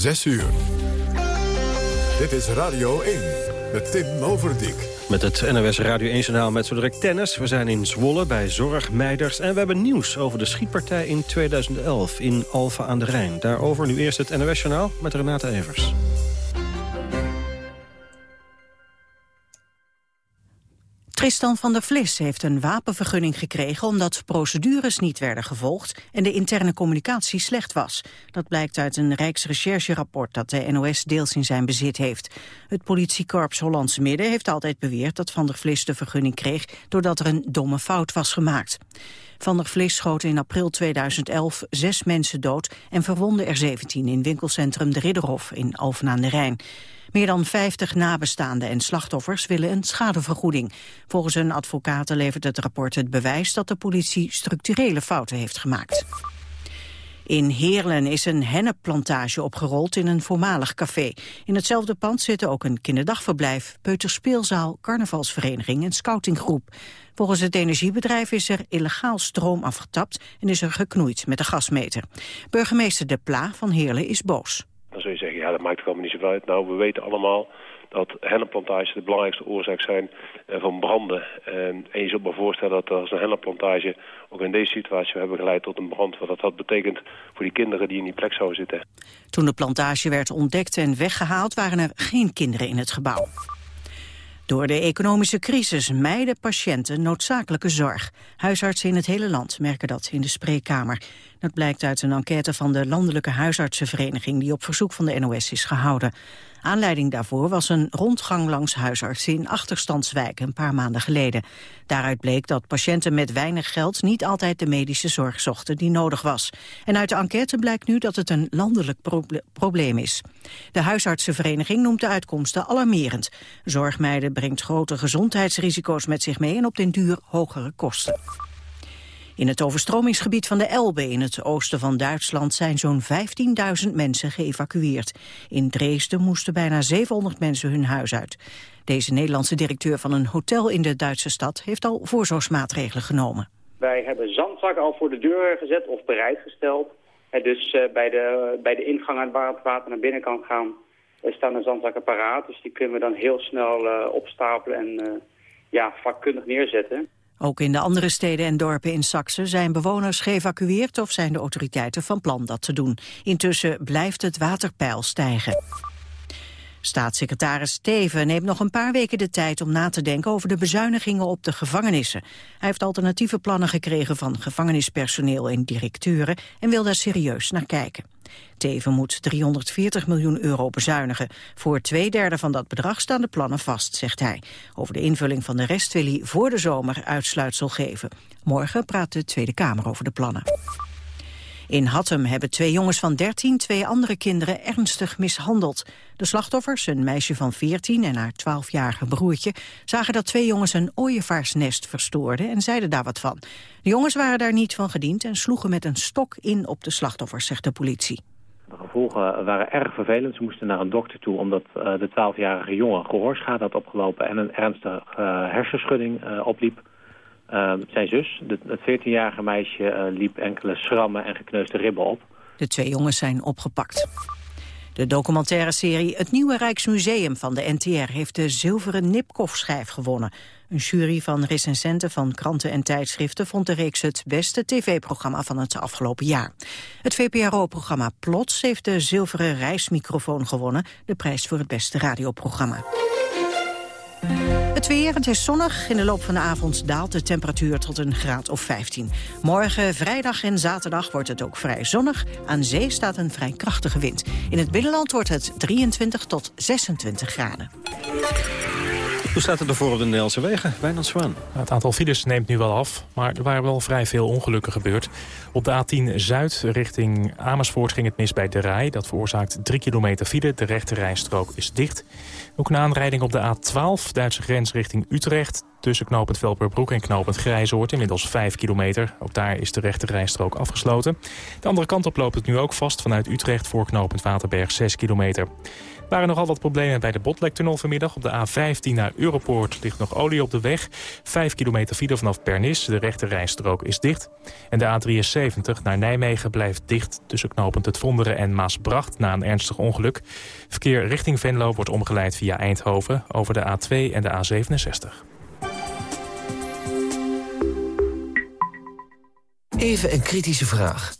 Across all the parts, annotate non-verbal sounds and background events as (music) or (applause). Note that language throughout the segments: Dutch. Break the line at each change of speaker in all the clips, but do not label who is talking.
6 uur. Dit is Radio 1 met Tim Overdijk.
Met het NOS Radio 1-journaal met zo tennis. We zijn in Zwolle bij Zorgmeiders. En we hebben nieuws over de schietpartij in 2011 in Alphen aan de Rijn. Daarover nu eerst het NOS-journaal met Renate Evers.
Tristan van der Vlis heeft een wapenvergunning gekregen omdat procedures niet werden gevolgd en de interne communicatie slecht was. Dat blijkt uit een Rijksrechercherapport dat de NOS deels in zijn bezit heeft. Het politiekorps Hollandse Midden heeft altijd beweerd dat van der Vlis de vergunning kreeg doordat er een domme fout was gemaakt. Van der Vlis schoot in april 2011 zes mensen dood en verwonde er 17 in winkelcentrum De Ridderhof in Alphen aan de Rijn. Meer dan 50 nabestaanden en slachtoffers willen een schadevergoeding. Volgens hun advocaten levert het rapport het bewijs dat de politie structurele fouten heeft gemaakt. In Heerlen is een hennepplantage opgerold in een voormalig café. In hetzelfde pand zitten ook een kinderdagverblijf, peuterspeelzaal, carnavalsvereniging en scoutinggroep. Volgens het energiebedrijf is er illegaal stroom afgetapt en is er geknoeid met de gasmeter. Burgemeester De Pla van Heerlen is boos.
Dan zul je zeggen, ja, dat maakt helemaal niet zoveel uit. Nou, we weten allemaal dat hennepplantages de belangrijkste oorzaak zijn eh, van branden. En, en je zult me voorstellen dat als een hennepplantage ook in deze situatie hebben geleid tot een brand. Wat dat had betekent voor die kinderen die in die plek zouden zitten.
Toen de plantage werd ontdekt en weggehaald waren er geen kinderen in het gebouw. Door de economische crisis mijden patiënten noodzakelijke zorg. Huisartsen in het hele land merken dat in de spreekkamer. Dat blijkt uit een enquête van de Landelijke Huisartsenvereniging... die op verzoek van de NOS is gehouden. Aanleiding daarvoor was een rondgang langs huisartsen in achterstandswijken een paar maanden geleden. Daaruit bleek dat patiënten met weinig geld niet altijd de medische zorg zochten die nodig was. En uit de enquête blijkt nu dat het een landelijk probleem is. De huisartsenvereniging noemt de uitkomsten alarmerend. Zorgmeiden brengt grote gezondheidsrisico's met zich mee en op den duur hogere kosten. In het overstromingsgebied van de Elbe in het oosten van Duitsland zijn zo'n 15.000 mensen geëvacueerd. In Dresden moesten bijna 700 mensen hun huis uit. Deze Nederlandse directeur van een hotel in de Duitse stad heeft al voorzorgsmaatregelen genomen.
Wij hebben zandzakken al voor de deur gezet of bereidgesteld. Dus uh, bij, de, bij de ingang waar het water naar binnen kan gaan, er staan de zandzakken paraat. Dus die kunnen we dan heel snel uh, opstapelen en ja, vakkundig neerzetten.
Ook in de andere steden en dorpen in Saxe zijn bewoners geëvacueerd of zijn de autoriteiten van plan dat te doen. Intussen blijft het waterpeil stijgen. Staatssecretaris Steven neemt nog een paar weken de tijd om na te denken over de bezuinigingen op de gevangenissen. Hij heeft alternatieve plannen gekregen van gevangenispersoneel en directeuren en wil daar serieus naar kijken. Teven moet 340 miljoen euro bezuinigen. Voor twee derde van dat bedrag staan de plannen vast, zegt hij. Over de invulling van de rest wil hij voor de zomer uitsluitsel geven. Morgen praat de Tweede Kamer over de plannen. In Hattem hebben twee jongens van 13 twee andere kinderen ernstig mishandeld. De slachtoffers, een meisje van 14 en haar 12-jarige broertje... zagen dat twee jongens een ooievaarsnest verstoorden en zeiden daar wat van. De jongens waren daar niet van gediend en sloegen met een stok in op de slachtoffers, zegt de politie.
De gevolgen waren erg vervelend. Ze moesten naar een dokter toe omdat uh, de 12-jarige jongen gehoorschade had opgelopen... en een ernstige uh, hersenschudding uh, opliep. Zijn zus, het 14-jarige meisje, liep enkele schrammen en gekneusde ribben op.
De twee jongens zijn opgepakt. De documentaire serie Het Nieuwe Rijksmuseum van de NTR heeft de zilveren Nipkoff-schijf gewonnen. Een jury van recensenten van kranten en tijdschriften vond de reeks het beste tv-programma van het afgelopen jaar. Het VPRO-programma Plots heeft de zilveren reismicrofoon gewonnen, de prijs voor het beste radioprogramma. Het weer, het is zonnig. In de loop van de avond daalt de temperatuur tot een graad of 15. Morgen, vrijdag en zaterdag wordt het ook vrij zonnig. Aan zee staat een vrij krachtige wind. In het binnenland wordt het 23 tot 26 graden.
Hoe staat het ervoor op de Nederlandse wegen? Wijnand Zwaan.
Het aantal files neemt nu wel af, maar er waren wel vrij veel ongelukken gebeurd. Op de A10 Zuid richting Amersfoort ging het mis bij De Rij. Dat veroorzaakt 3 kilometer file. De rechte rijstrook is dicht. Ook een aanrijding op de A12, Duitse grens richting Utrecht. tussen knooppunt Velperbroek en knooppunt Grijzoord. Inmiddels 5 kilometer. Ook daar is de rechte rijstrook afgesloten. De andere kant op loopt het nu ook vast vanuit Utrecht voor knooppunt Waterberg 6 kilometer. Waren nogal wat problemen bij de Botlektunnel vanmiddag. Op de A15 naar Europoort ligt nog olie op de weg. 5 kilometer file vanaf Pernis. De rechte rijstrook is dicht. En de A73 naar Nijmegen blijft dicht tussen knooppunt Het Vonderen en Maasbracht na een ernstig ongeluk. Verkeer richting Venlo wordt omgeleid via Eindhoven over de A2 en de A67.
Even een kritische vraag.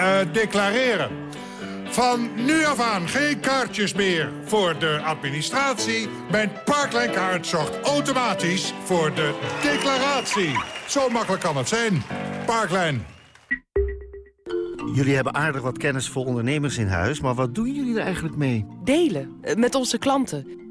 Uh, declareren. Van nu af aan geen kaartjes meer voor de administratie. Mijn Parkline-kaart zorgt automatisch voor de declaratie. Zo makkelijk kan het zijn. Parkline.
Jullie hebben aardig wat kennis voor ondernemers in huis, maar wat doen jullie er eigenlijk mee?
Delen, eh, met onze klanten.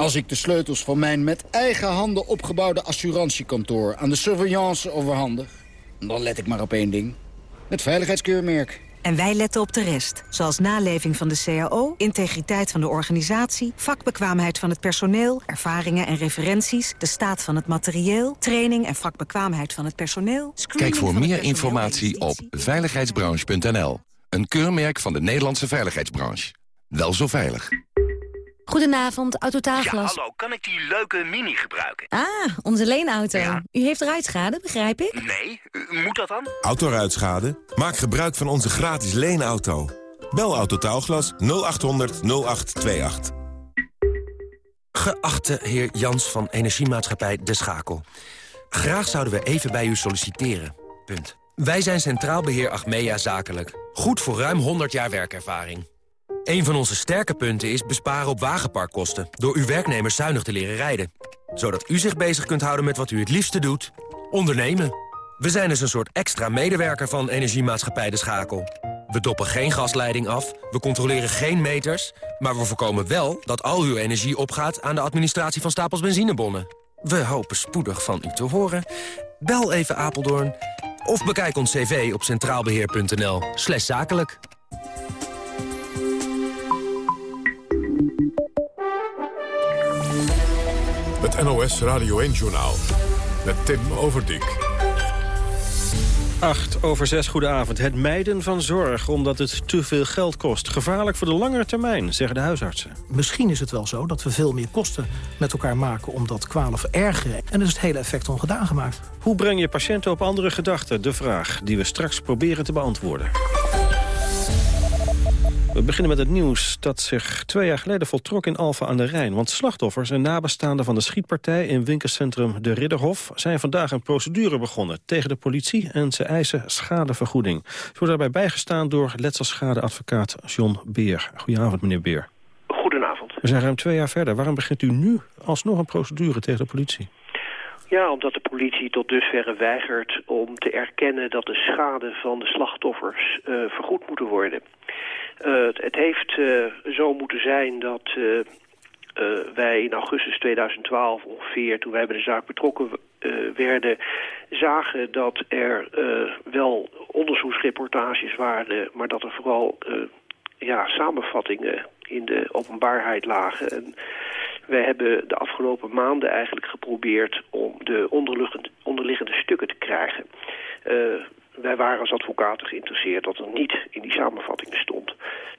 Als ik de sleutels van mijn met eigen handen opgebouwde assurantiekantoor... aan de surveillance overhandig, dan let ik maar op één ding. Het veiligheidskeurmerk.
En wij letten op de rest, zoals naleving van de CAO, integriteit van de organisatie, vakbekwaamheid van het personeel, ervaringen en referenties, de staat van het materieel, training en vakbekwaamheid van het personeel.
Kijk voor meer informatie op veiligheidsbranche.nl. Een keurmerk van de Nederlandse veiligheidsbranche. Wel zo veilig.
Goedenavond, Autotaalglas.
Ja, hallo, kan ik die leuke Mini gebruiken?
Ah, onze leenauto. U heeft ruitschade, begrijp ik?
Nee, moet dat dan?
Autoruitschade? Maak gebruik van onze gratis leenauto. Bel Autotaalglas 0800 0828.
Geachte heer Jans van Energiemaatschappij De Schakel. Graag zouden we even bij u solliciteren. Punt. Wij zijn Centraal Beheer Achmea Zakelijk. Goed voor ruim 100 jaar werkervaring. Een van onze sterke punten is besparen op wagenparkkosten... door uw werknemers zuinig te leren rijden. Zodat u zich bezig kunt houden met wat u het liefste doet. Ondernemen. We zijn dus een soort extra medewerker van Energiemaatschappij De Schakel. We doppen geen gasleiding af, we controleren geen meters... maar we voorkomen wel dat al uw energie opgaat... aan de administratie van stapels benzinebonnen. We hopen spoedig van u te horen. Bel even Apeldoorn of bekijk ons cv op centraalbeheer.nl zakelijk.
Het NOS Radio 1-journaal met Tim Overdijk.
8 over 6, goedenavond. Het mijden van zorg omdat het te veel geld kost. Gevaarlijk voor de langere termijn, zeggen de huisartsen.
Misschien is het wel zo dat we veel meer kosten met elkaar maken... omdat kwalen verergeren. En is het hele effect ongedaan gemaakt.
Hoe breng je patiënten op andere gedachten? De vraag die we straks proberen te beantwoorden. We beginnen met het nieuws dat zich twee jaar geleden voltrok in Alfa aan de Rijn. Want slachtoffers en nabestaanden van de schietpartij in winkelcentrum De Ridderhof... zijn vandaag een procedure begonnen tegen de politie en ze eisen schadevergoeding. Ze worden daarbij bijgestaan door letselschadeadvocaat John Beer. Goedenavond, meneer Beer.
Goedenavond.
We zijn ruim twee jaar verder. Waarom begint u nu alsnog een procedure tegen de politie?
Ja, omdat de politie tot dusverre weigert om te erkennen dat de schade van de slachtoffers uh, vergoed moeten worden. Uh, het heeft uh, zo moeten zijn dat wij in augustus 2012 ongeveer, toen wij bij de zaak betrokken werden, zagen dat er wel onderzoeksreportages waren, maar dat er vooral ja, samenvattingen in de openbaarheid lagen. En wij hebben de afgelopen maanden eigenlijk geprobeerd om de onderliggende, stukken te krijgen. Wij waren als advocaten geïnteresseerd dat er niet in die samenvattingen stond.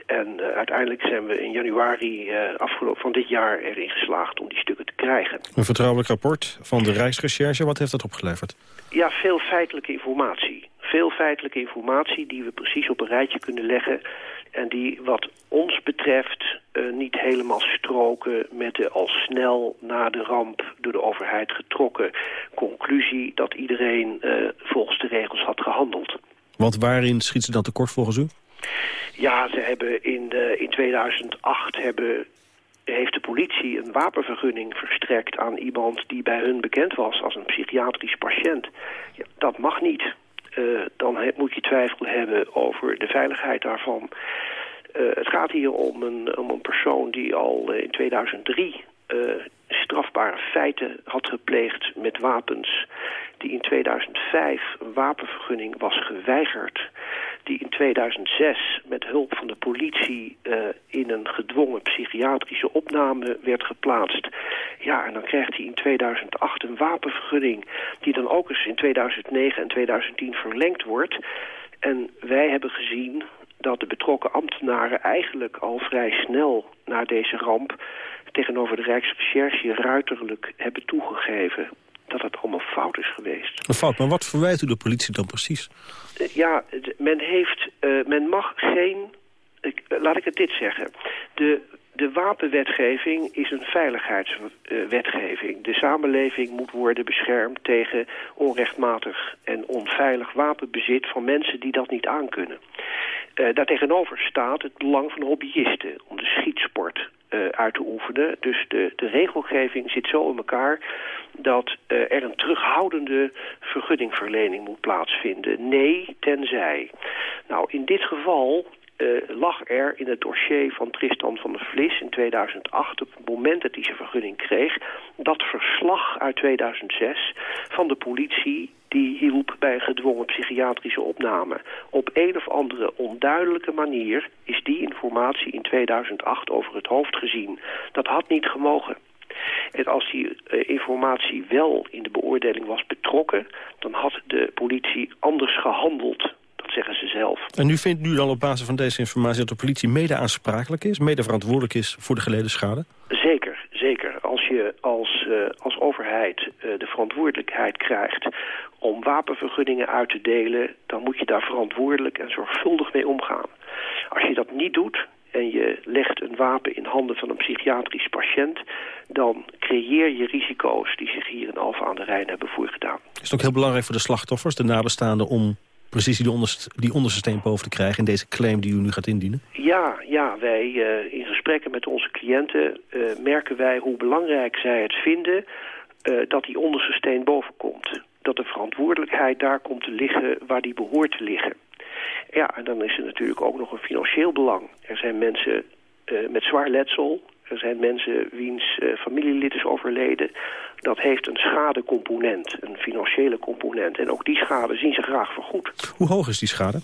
En uh, uiteindelijk zijn we in januari uh, afgelopen van dit jaar erin geslaagd om die stukken te krijgen.
Een vertrouwelijk rapport van de Rijksrecherche, wat heeft dat opgeleverd?
Ja, veel feitelijke informatie. Veel feitelijke informatie die we precies op een rijtje kunnen leggen... en die wat ons betreft uh, niet helemaal stroken met de al snel na de ramp door de overheid getrokken conclusie... dat iedereen uh, volgens de regels had gehandeld.
Want waarin schiet ze dan tekort volgens u?
Ja, ze hebben in, de, in 2008 hebben heeft de politie een wapenvergunning verstrekt aan iemand die bij hun bekend was als een psychiatrisch patiënt. Ja, dat mag niet. Uh, dan moet je twijfel hebben over de veiligheid daarvan. Uh, het gaat hier om een, om een persoon die al in 2003 strafbare feiten had gepleegd met wapens die in 2005 een wapenvergunning was geweigerd die in 2006 met hulp van de politie uh, in een gedwongen psychiatrische opname werd geplaatst. Ja, en dan krijgt hij in 2008 een wapenvergunning die dan ook eens in 2009 en 2010 verlengd wordt. En wij hebben gezien dat de betrokken ambtenaren eigenlijk al vrij snel na deze ramp tegenover de Rijksrecherche ruiterlijk hebben toegegeven dat het allemaal fout is geweest.
Een fout, maar wat verwijt u de politie dan precies?
Uh, ja, men heeft, uh, men mag geen, ik, uh, laat ik het dit zeggen. De, de wapenwetgeving is een veiligheidswetgeving. De samenleving moet worden beschermd tegen onrechtmatig en onveilig wapenbezit van mensen die dat niet aankunnen. Uh, daartegenover staat het belang van hobbyisten om de schietsport uh, uit te oefenen. Dus de, de regelgeving zit zo in elkaar dat uh, er een terughoudende vergunningverlening moet plaatsvinden. Nee, tenzij. Nou, in dit geval uh, lag er in het dossier van Tristan van der Vlis in 2008... op het moment dat hij zijn vergunning kreeg... dat verslag uit 2006 van de politie die hielp bij gedwongen psychiatrische opname. Op een of andere onduidelijke manier is die informatie in 2008 over het hoofd gezien. Dat had niet gemogen. En als die uh, informatie wel in de beoordeling was betrokken... dan had de politie anders gehandeld dat zeggen ze zelf.
En u vindt nu dan op basis van deze informatie dat de politie mede aansprakelijk is, mede verantwoordelijk is voor de geleden schade?
Zeker, als, uh, als overheid uh, de verantwoordelijkheid krijgt om wapenvergunningen uit te delen, dan moet je daar verantwoordelijk en zorgvuldig mee omgaan. Als je dat niet doet, en je legt een wapen in handen van een psychiatrisch patiënt... dan creëer je risico's die zich hier in Alphen aan de Rijn hebben voorgedaan.
Is het ook heel belangrijk voor de slachtoffers, de nabestaanden... om precies die onderste, die onderste steen boven te krijgen in deze claim die u nu gaat indienen?
Ja, ja wij uh, in gesprekken met onze cliënten uh, merken wij hoe belangrijk zij het vinden uh, dat die onderste steen boven komt. Dat de verantwoordelijkheid daar komt te liggen waar die behoort te liggen. Ja, en dan is er natuurlijk ook nog een financieel belang. Er zijn mensen met zwaar letsel, er zijn mensen wiens uh, familielid is overleden. Dat heeft een schadecomponent, een financiële component. En ook die schade zien ze graag vergoed.
Hoe hoog is die schade?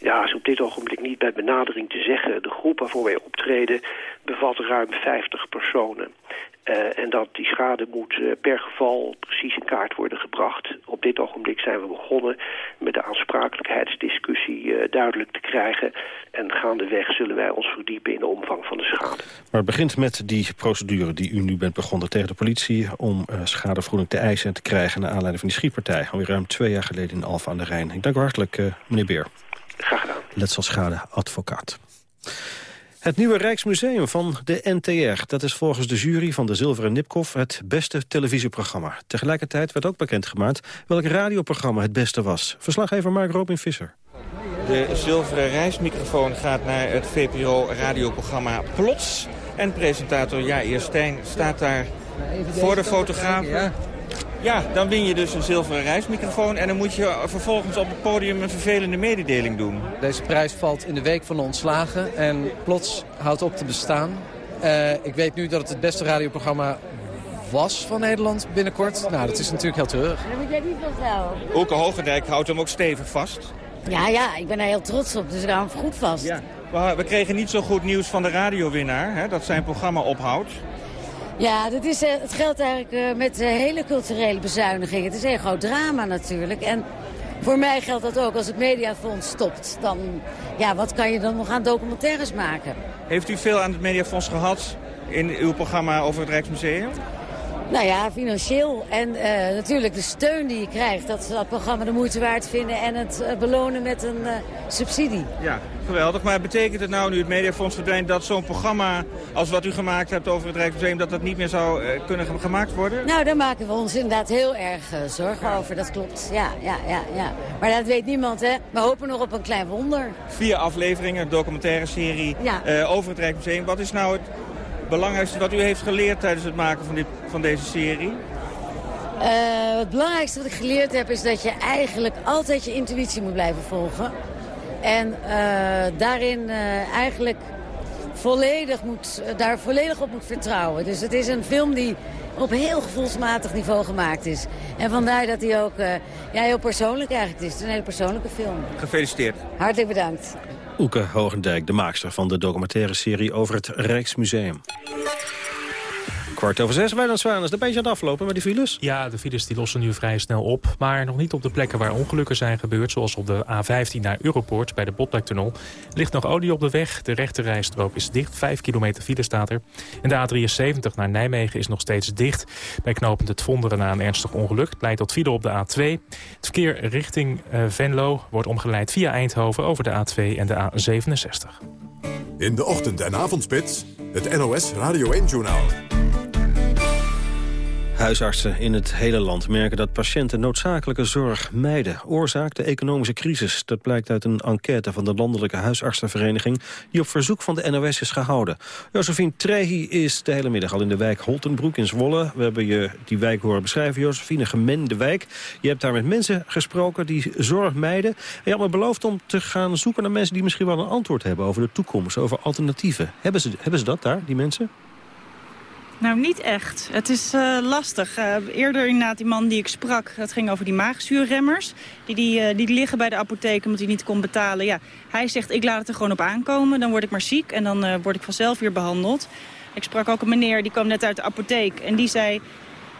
Ja, is op dit ogenblik niet bij benadering te zeggen. De groep waarvoor wij optreden bevat ruim 50 personen. Uh, en dat die schade moet uh, per geval precies in kaart worden gebracht. Op dit ogenblik zijn we begonnen met de aansprakelijkheidsdiscussie uh, duidelijk te krijgen. En gaandeweg zullen wij ons verdiepen in de omvang van de schade.
Maar het begint met die procedure die u nu bent begonnen tegen de politie... om schadevergoeding te eisen en te krijgen... naar aanleiding van die schietpartij. Alweer ruim twee jaar geleden in Alphen aan de Rijn. Ik dank u hartelijk, meneer Beer.
Graag gedaan.
Letselschadeadvocaat. Het nieuwe Rijksmuseum van de NTR. Dat is volgens de jury van de Zilveren Nipkoff het beste televisieprogramma. Tegelijkertijd werd ook bekendgemaakt welk radioprogramma het beste was. Verslaggever Mark Robin Visser.
De zilveren reismicrofoon gaat naar het VPRO-radioprogramma Plots. En presentator Jair Stijn staat daar voor de fotograaf. Ja, dan win je dus een zilveren reismicrofoon... en dan moet je vervolgens op het podium een vervelende mededeling doen.
Deze prijs valt in de week van de ontslagen en plots houdt op te bestaan. Uh, ik weet nu dat het het beste radioprogramma was van Nederland binnenkort. Nou, dat is natuurlijk heel treurig.
Dan moet jij niet vasthouden.
Oeke Hogendijk houdt hem ook stevig vast.
Ja, ja, ik ben er heel trots op, dus ik hou hem goed vast. Ja.
We, we kregen niet zo goed nieuws van de radiowinnaar, hè, dat zijn programma ophoudt.
Ja, dat is, het geldt eigenlijk uh, met uh, hele culturele bezuinigingen. Het is een groot drama natuurlijk. En voor mij geldt dat ook. Als het Mediafonds stopt, dan ja, wat kan je dan nog aan documentaires maken?
Heeft u veel aan het Mediafonds gehad in uw programma over het Rijksmuseum?
Nou ja, financieel. En uh, natuurlijk de steun die je krijgt. Dat ze dat programma de moeite waard vinden. En het uh, belonen met een uh, subsidie.
Ja, geweldig. Maar betekent het nou nu het Mediafonds verdwijnt... dat zo'n programma als wat u gemaakt hebt over het Rijksmuseum... dat dat niet meer zou kunnen gemaakt worden?
Nou, daar maken we ons inderdaad heel erg zorgen over. Dat klopt. Ja, ja, ja, ja. Maar dat weet niemand, hè. We hopen nog op een klein wonder.
Vier afleveringen, documentaire serie ja. over het Rijksmuseum. Wat is nou het belangrijkste wat u heeft geleerd tijdens het maken van, dit, van deze serie?
Uh, het belangrijkste wat ik geleerd heb is dat je eigenlijk altijd je intuïtie moet blijven volgen. En uh, daarin uh, eigenlijk volledig moet, daar volledig op moet vertrouwen. Dus het is een film die op heel gevoelsmatig niveau gemaakt is. En vandaar dat hij ook ja, heel persoonlijk eigenlijk is. Het is een hele persoonlijke film.
Gefeliciteerd.
Hartelijk bedankt.
Oeke Hogendijk, de maakster van de documentaire serie over het Rijksmuseum. Kwart over zes, Wijnand Zwaan is een beetje aan het aflopen met die files.
Ja, de files die lossen nu vrij snel op. Maar nog niet op de plekken waar ongelukken zijn gebeurd... zoals op de A15 naar Europoort bij de Botlektunnel. ligt nog olie op de weg. De rechte rijstrook is dicht. Vijf kilometer file staat er. En de A73 naar Nijmegen is nog steeds dicht. Bij knopend het Vonderen na een ernstig ongeluk. Het leidt tot file op de A2. Het verkeer richting uh, Venlo wordt omgeleid via Eindhoven... over de A2 en de A67.
In de ochtend- en avondspits, het NOS Radio 1-journaal.
Huisartsen in het hele land merken dat patiënten noodzakelijke zorg mijden. Oorzaak de economische crisis. Dat blijkt uit een enquête van de Landelijke Huisartsenvereniging... die op verzoek van de NOS is gehouden. Josephine Trehi is de hele middag al in de wijk Holtenbroek in Zwolle. We hebben je die wijk horen beschrijven, Josephine, gemende wijk. Je hebt daar met mensen gesproken die zorg mijden. En je had me beloofd om te gaan zoeken naar mensen... die misschien wel een antwoord hebben over de toekomst, over alternatieven. Hebben ze, hebben ze dat daar, die mensen?
Nou, niet echt. Het is uh, lastig. Uh, eerder inderdaad die man die ik sprak, dat ging over die maagzuurremmers. Die, die, uh, die liggen bij de apotheek omdat hij niet kon betalen. Ja, hij zegt, ik laat het er gewoon op aankomen. Dan word ik maar ziek en dan word ik vanzelf weer behandeld. Ik sprak ook een meneer, die kwam net uit de apotheek. En die zei,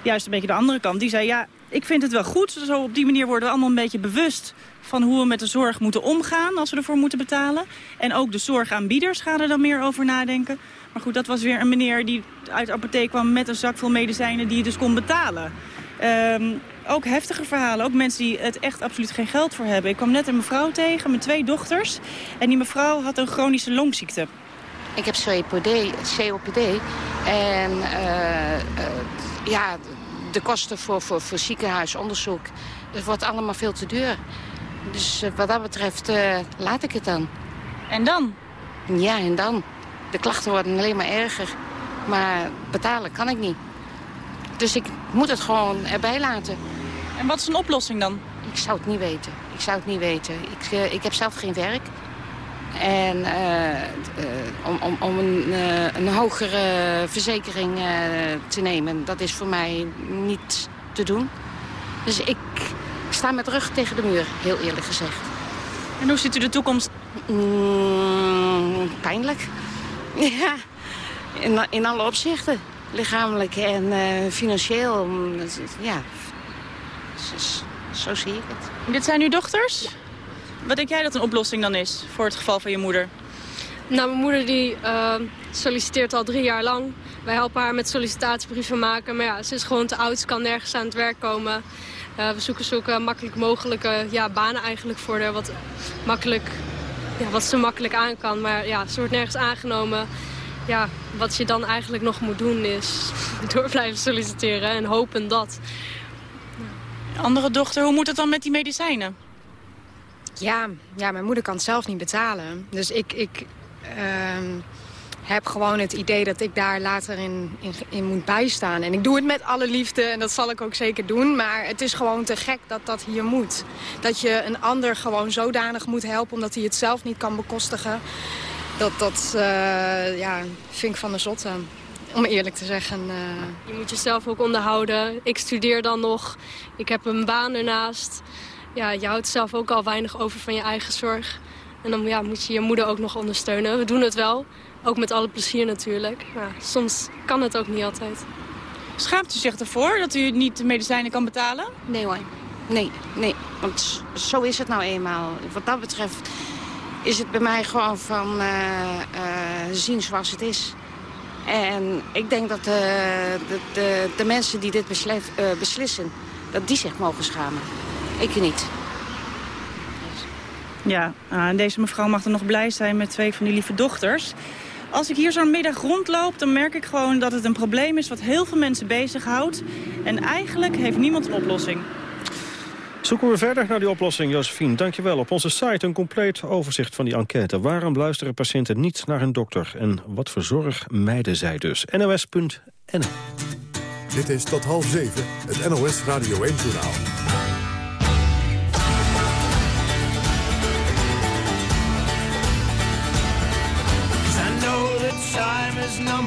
juist een beetje de andere kant. Die zei, ja, ik vind het wel goed. Zo op die manier worden we allemaal een beetje bewust van hoe we met de zorg moeten omgaan als we ervoor moeten betalen. En ook de zorgaanbieders gaan er dan meer over nadenken. Maar goed, dat was weer een meneer die uit de apotheek kwam met een zak vol medicijnen die je dus kon betalen. Um, ook heftige verhalen. Ook mensen die het echt absoluut geen geld voor hebben. Ik kwam net een mevrouw tegen met twee dochters. En die mevrouw had een chronische longziekte.
Ik heb COPD. COPD en uh, uh, ja, de kosten voor, voor, voor ziekenhuisonderzoek... het wordt allemaal veel te duur. Dus uh, wat dat betreft laat ik het dan.
En dan?
Ja, en dan? De klachten worden alleen maar erger. Maar betalen kan ik niet. Dus ik moet het gewoon erbij laten.
En wat is een oplossing dan?
Ik zou het niet weten. Ik zou het niet weten. Ik, uh, ik heb zelf geen werk. En uh, uh, om, om, om een, een hogere verzekering te nemen, dat is voor mij niet te doen. Dus ik sta met rug tegen de muur, heel eerlijk gezegd.
En hoe ziet u de toekomst?
Mm, pijnlijk. (laughs) Ja, in, in alle opzichten. Lichamelijk en uh, financieel. Mm, ja, zo, zo, zie ik het.
Dit zijn uw dochters? Wat denk jij dat een oplossing dan is voor het geval van je moeder?
Nou, mijn moeder die uh, solliciteert al drie jaar lang. Wij helpen haar met sollicitatiebrieven maken. Maar ja, ze is gewoon te oud, ze kan nergens aan het werk komen. Uh, we zoeken zulke makkelijk mogelijke ja, banen eigenlijk voor haar. Wat makkelijk ja, wat ze makkelijk aan kan. Maar ja, ze wordt nergens aangenomen. Ja, wat je dan eigenlijk nog moet doen is (laughs) door blijven solliciteren en hopen dat.
Andere dochter, hoe moet het dan met die medicijnen?
Ja, ja mijn moeder kan het zelf niet betalen. Dus ik, ik uh, heb gewoon het idee dat ik daar later in, in, in, moet bijstaan. En ik doe het met alle liefde en dat zal ik ook zeker doen. Maar het is gewoon te gek dat dat hier moet. Dat je een ander gewoon zodanig moet helpen omdat hij het zelf niet kan bekostigen. Dat, dat uh, ja, vind ik van de zotte. Om eerlijk te zeggen. Uh... Je moet jezelf ook onderhouden. Ik studeer dan nog. Ik heb een baan ernaast. Ja, je houdt zelf ook al weinig over van je eigen zorg. En dan ja, moet je je moeder ook nog ondersteunen. We doen het wel. Ook met alle plezier natuurlijk. Maar soms kan het ook niet altijd.
Schaamt u zich ervoor dat u niet de medicijnen kan betalen?
Nee hoor. Nee, nee. Want zo is het nou eenmaal. Wat dat betreft is het bij mij gewoon van uh, uh, zien zoals het is. En ik denk dat de, de, de, de mensen die dit beslis, uh, beslissen, dat die zich mogen schamen. Ik niet.
Ja, en deze mevrouw mag er nog blij zijn met twee van die lieve dochters. Als ik hier zo'n middag rondloop, dan merk ik gewoon dat het een probleem is... wat heel veel mensen bezighoudt. En eigenlijk heeft niemand een oplossing.
Zoeken we verder naar die oplossing, Josephine. Dankjewel. Op onze site een compleet overzicht van die enquête. Waarom luisteren patiënten niet naar hun dokter? En wat voor zorg mijden zij dus? NOS.nl
Dit is tot half zeven, het NOS Radio 1-journaal.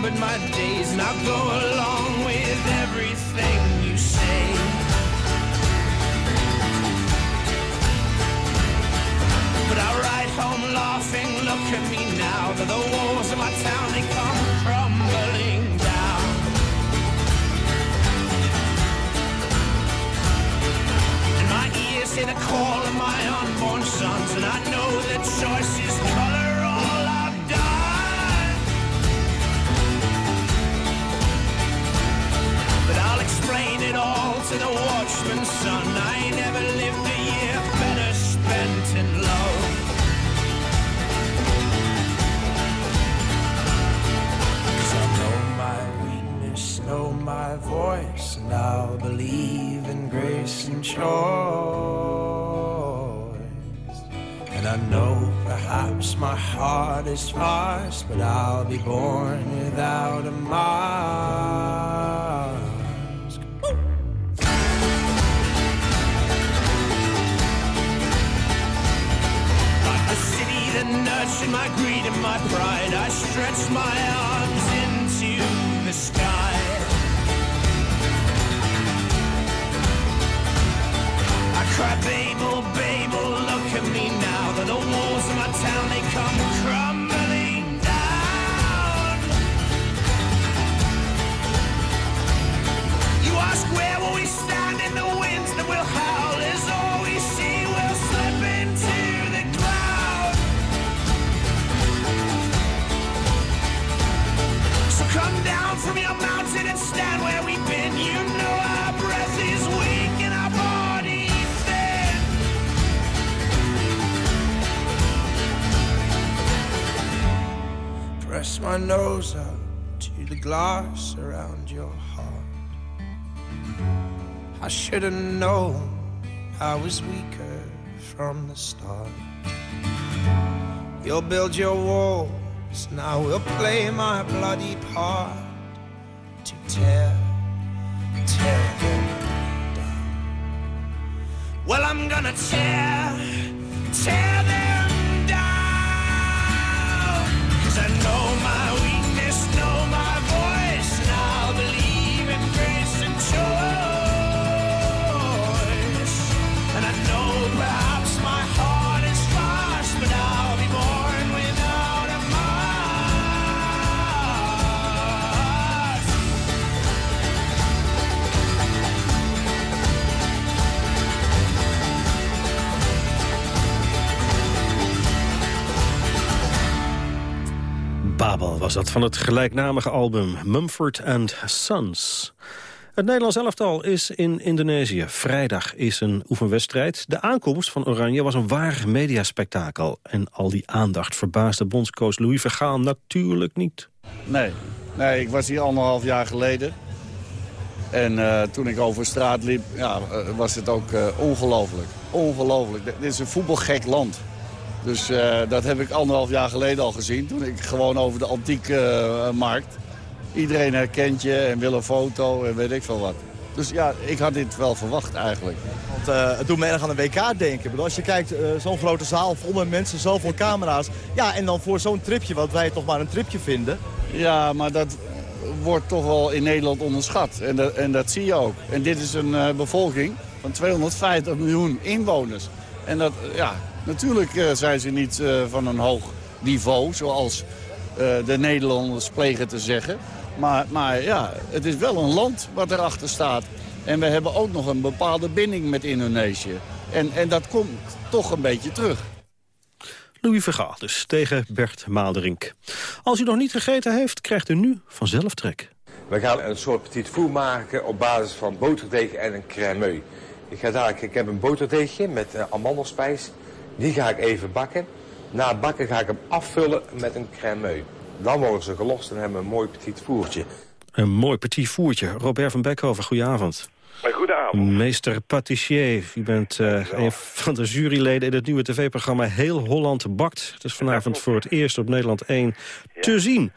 Numbered my days and I'll go along with everything you say. But I ride home laughing, look at me now, that the walls of my town, they come crumbling down. And my ears hear the call of my unborn sons, and I know that choice is color. To the watchman's son. I never lived a year better spent in love. I know my weakness, know my voice, and I'll believe in grace and choice. And I know perhaps my heart is sparse, but I'll be born without a mark. defeated my pride. I stretched my arms into the sky. I cried, babe. From your mountain and stand where we've been. You know our breath is weak and our body thin. Press my nose up to the glass around your heart. I should have known I was weaker from the start. You'll build your walls, now we'll play my bloody part tear, tear them down. Well, I'm gonna tear,
dat van het gelijknamige album Mumford Sons. Het Nederlands elftal is in Indonesië. Vrijdag is een oefenwedstrijd. De aankomst van Oranje was een waar mediaspectakel. En al die aandacht verbaasde bondscoach Louis Vergaal natuurlijk niet.
Nee, nee, ik was hier anderhalf jaar geleden. En eh, toen ik over straat liep, ja, eh, was het ook eh, ongelooflijk. Ongelooflijk. Dit is een voetbalgek land. Dus eh, dat heb ik anderhalf jaar geleden al gezien. Toen ik gewoon over de antieke eh, markt. Iedereen herkent je en wil een foto en weet ik veel wat. Dus ja, ik had dit wel verwacht eigenlijk.
Want eh, het doet me erg aan een WK denken. Als je kijkt, zo'n grote zaal vol met mensen, zoveel camera's. Ja, en dan voor zo'n tripje, wat wij toch maar een tripje vinden.
Ja, maar dat wordt toch wel in Nederland onderschat. En dat, en dat zie je ook. En dit is een bevolking van 250 miljoen inwoners. En dat, ja, natuurlijk eh, zijn ze niet eh, van een hoog niveau, zoals eh, de Nederlanders plegen te zeggen. Maar, maar ja, het is wel een land wat erachter staat. En we hebben ook nog een bepaalde binding met Indonesië. En, en dat komt toch een beetje terug.
Louis Vergaal dus, tegen Bert Maalderink. Als u nog niet gegeten heeft, krijgt u nu vanzelf trek.
We gaan een soort petit four maken op basis van boterdeeg en een crèmeux. Ik, ga dadelijk, ik heb een boterdeegje met uh, amandelspijs. Die ga ik even bakken. Na het bakken ga ik hem afvullen met een crèmeux. Dan worden ze gelost en hebben we een mooi petit voertje.
Een mooi petit voertje. Robert van Beckhoven, goedenavond.
Goedenavond.
Meester Patissier, u bent uh, een van de juryleden in het nieuwe tv-programma Heel Holland Bakt. Het is vanavond voor het eerst op Nederland 1 te zien.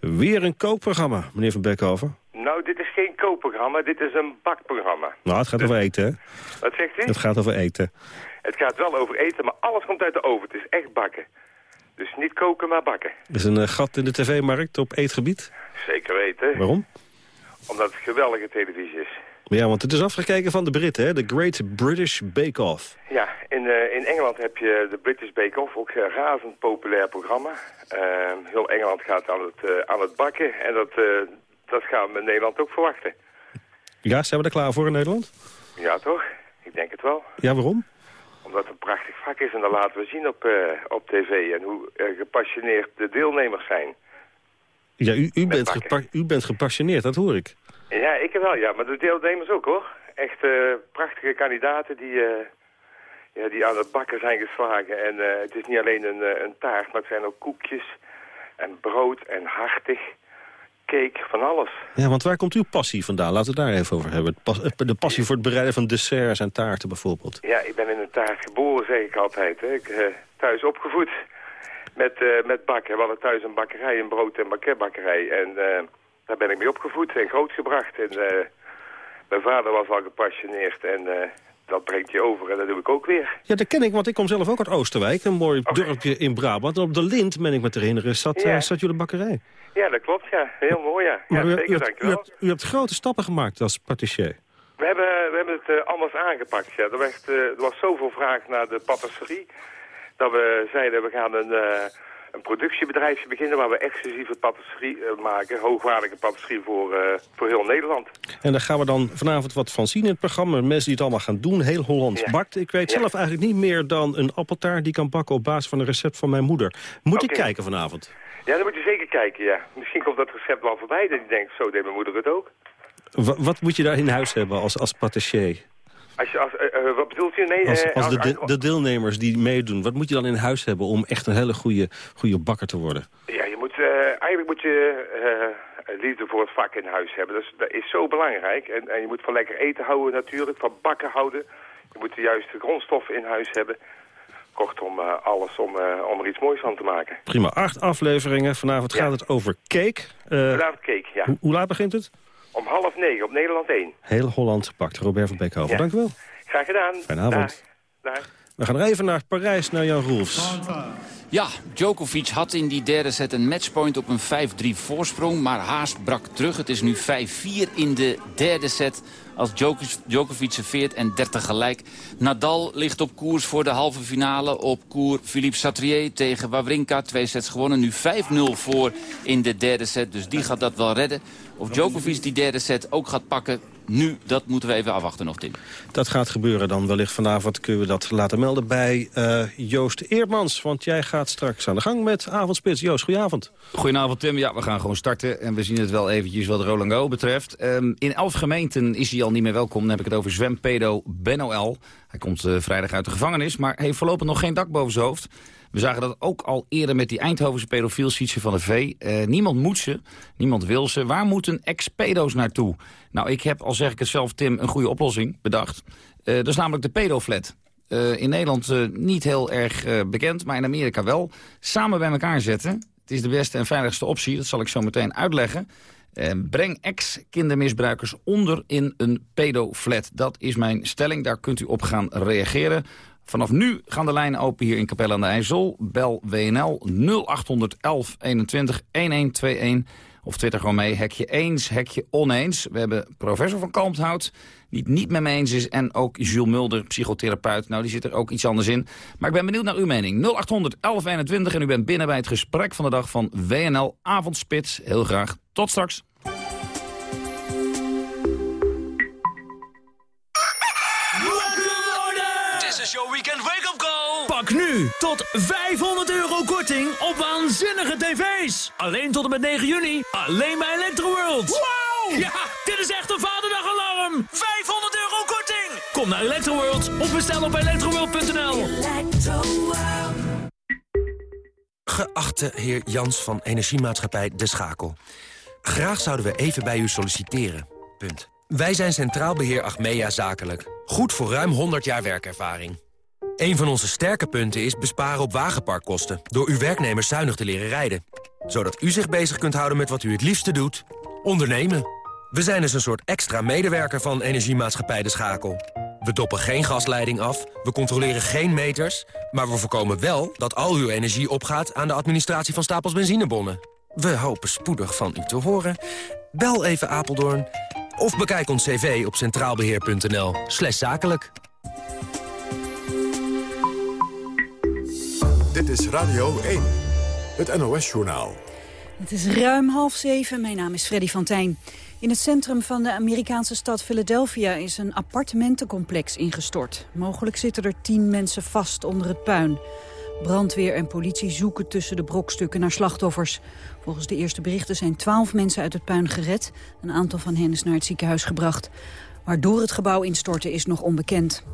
Weer een kookprogramma, meneer Van Beckhoven.
Nou, dit is geen kookprogramma, dit is een bakprogramma.
Nou, het gaat over eten, hè?
Wat zegt u?
Het gaat over eten.
Het gaat wel over eten, maar alles komt uit de oven. Het is echt bakken. Dus niet koken, maar bakken.
Er is een uh, gat in de tv-markt op eetgebied?
Zeker weten.
Waarom?
Omdat het geweldige televisie is.
Ja, want het is afgekeken van de Britten, hè? De Great British Bake Off.
Ja, in, uh, in Engeland heb je de British Bake Off, ook een razend populair programma. Uh, heel Engeland gaat aan het, uh, aan het bakken en dat, dat gaan we in Nederland ook verwachten.
Ja, zijn we er klaar voor in Nederland?
Ja, toch? Ik denk het wel.
Ja, waarom?
Omdat het een prachtig vak is en dat laten we zien op, op tv en hoe gepassioneerd de deelnemers zijn.
Ja, u, u, bent, u bent gepassioneerd, dat hoor ik.
Ja, ik wel, ja. Maar de deelnemers ook, hoor. Echt uh, prachtige kandidaten die, ja, die aan het bakken zijn geslagen. En het is niet alleen een, een taart, maar het zijn ook koekjes en brood en hartig. Cake, van alles.
Ja, want waar komt uw passie vandaan? Laten we het daar even over hebben. De passie voor het bereiden van desserts en taarten bijvoorbeeld.
Ja, ik ben in een taart geboren, zeg ik altijd. Hè. Ik thuis opgevoed met, met bakken. We hadden thuis een bakkerij, een brood- en bakketbakkerij. En daar ben ik mee opgevoed en grootgebracht. En mijn vader was al gepassioneerd en dat brengt je over en dat doe ik ook weer.
Ja, dat ken ik, want ik kom zelf ook uit Oosterwijk, een mooi okay. dorpje in Brabant. En op de Lint, ben ik me te herinneren, zat, ja. uh, zat jullie bakkerij.
Ja, dat klopt, ja. Heel mooi, ja. ja
u,
zeker,
u, hebt, u, hebt, u hebt grote stappen gemaakt als patissier.
We hebben, we hebben het anders aangepakt, ja. Er, werd, er was zoveel vraag naar de patisserie, dat we zeiden we gaan een een productiebedrijfje beginnen waar we exclusieve patisserie uh, maken. Hoogwaardige patisserie voor, uh, voor heel Nederland.
En daar gaan we dan vanavond wat van zien in het programma. Mensen die het allemaal gaan doen. Heel Hollands ja. bakt. Ik weet ja. zelf eigenlijk niet meer dan een appeltaart die kan bakken op basis van een recept van mijn moeder. Moet okay. ik kijken vanavond?
Ja, dan moet je zeker kijken, ja. Misschien komt dat recept wel voorbij dat je denkt, zo deed mijn moeder het ook.
W wat moet je daar in huis hebben als, als patissier?
Als je, als, uh, wat bedoelt u? Nee,
als, als de, de, de, deelnemers die meedoen, wat moet je dan in huis hebben om echt een hele goede, goede bakker te worden?
Ja, je moet, uh, eigenlijk moet je uh, liefde voor het vak in huis hebben. Dus, dat is zo belangrijk. En, en je moet van lekker eten houden natuurlijk, van bakken houden. Je moet de juiste grondstoffen in huis hebben. Kortom, alles om, om er iets moois van te maken.
Prima, acht afleveringen. Vanavond ja. gaat het over cake.
Vanavond cake, ja.
Hoe laat begint het?
Om half negen op Nederland 1.
Heel Holland pakt. Robert van Beekhoven, ja. dank u wel.
Graag gedaan.
Fijne avond.
Dag. Dag.
We gaan er even naar Parijs, naar Jan Roelfs.
Ja, Djokovic had in die derde set een matchpoint op een 5-3 voorsprong. Maar haast brak terug. Het is nu 5-4 in de derde set. Als Djokovic serveert en 30 gelijk. Nadal ligt op koers voor de halve finale. Op koer Philippe Satrier tegen Wawrinka. Twee sets gewonnen. Nu 5-0 voor in de derde set. Dus die gaat dat wel redden. Of Djokovic die derde set ook gaat pakken, nu, dat moeten we even afwachten nog, Tim.
Dat gaat gebeuren dan wellicht vanavond. Kunnen we dat laten melden bij uh, Joost Eermans. Want jij gaat straks aan de gang met Avondspits. Joost, goedenavond.
Goedenavond, Tim. Ja, we gaan gewoon starten. En we zien het wel eventjes wat Roland Go betreft. Um, in elf gemeenten is hij al niet meer welkom. Dan heb ik het over zwempedo Ben L. Hij komt uh, vrijdag uit de gevangenis, maar heeft voorlopig nog geen dak boven zijn hoofd. We zagen dat ook al eerder met die Eindhovense pedofiel Sietse van de V. Uh, niemand moet ze, niemand wil ze. Waar moeten ex-pedo's naartoe? Nou, ik heb, al zeg ik het zelf, Tim, een goede oplossing bedacht. Uh, dat is namelijk de pedoflat. Uh, in Nederland niet heel erg bekend, maar in Amerika wel. Samen bij elkaar zetten. Het is de beste en veiligste optie, dat zal ik zo meteen uitleggen. breng ex-kindermisbruikers onder in een pedoflat. Dat is mijn stelling, daar kunt u op gaan reageren. Vanaf nu gaan de lijnen open hier in Capelle aan de IJssel. Bel WNL 0800 1121 1121 of twitter gewoon mee, hekje eens, hekje oneens. We hebben professor van Kalmthout, die het niet met me eens is. En ook Jules Mulder, psychotherapeut. Nou, die zit er ook iets anders in. Maar ik ben benieuwd naar uw mening. 0800 1121 en u bent binnen bij het gesprek van de dag van WNL Avondspits. Heel graag. Tot straks.
Nu
tot 500 euro korting op waanzinnige tv's. Alleen tot en met 9 juni. Alleen bij Electroworld. Wow! Ja, dit is echt een vaderdagalarm. 500 euro korting. Kom naar Electroworld of bestel op electroworld.nl.
Geachte heer Jans van Energiemaatschappij De Schakel. Graag zouden we even bij u solliciteren. Punt. Wij zijn Centraal Beheer Achmea Zakelijk. Goed voor ruim 100 jaar werkervaring. Een van onze sterke punten is besparen op wagenparkkosten... door uw werknemers zuinig te leren rijden. Zodat u zich bezig kunt houden met wat u het liefste doet. Ondernemen. We zijn dus een soort extra medewerker van Energiemaatschappij De Schakel. We doppen geen gasleiding af, we controleren geen meters... maar we voorkomen wel dat al uw energie opgaat... aan de administratie van stapels benzinebonnen. We hopen spoedig van u te horen. Bel even Apeldoorn of bekijk ons cv op centraalbeheer.nl zakelijk.
Is Radio 1, het NOS-journaal.
Het is ruim half zeven. Mijn naam is Freddy van Tijn. In het centrum van de Amerikaanse stad Philadelphia is een appartementencomplex ingestort. Mogelijk zitten er tien mensen vast onder het puin. Brandweer en politie zoeken tussen de brokstukken naar slachtoffers. Volgens de eerste berichten zijn twaalf mensen uit het puin gered. Een aantal van hen is naar het ziekenhuis gebracht. Waardoor het gebouw instortte is nog onbekend.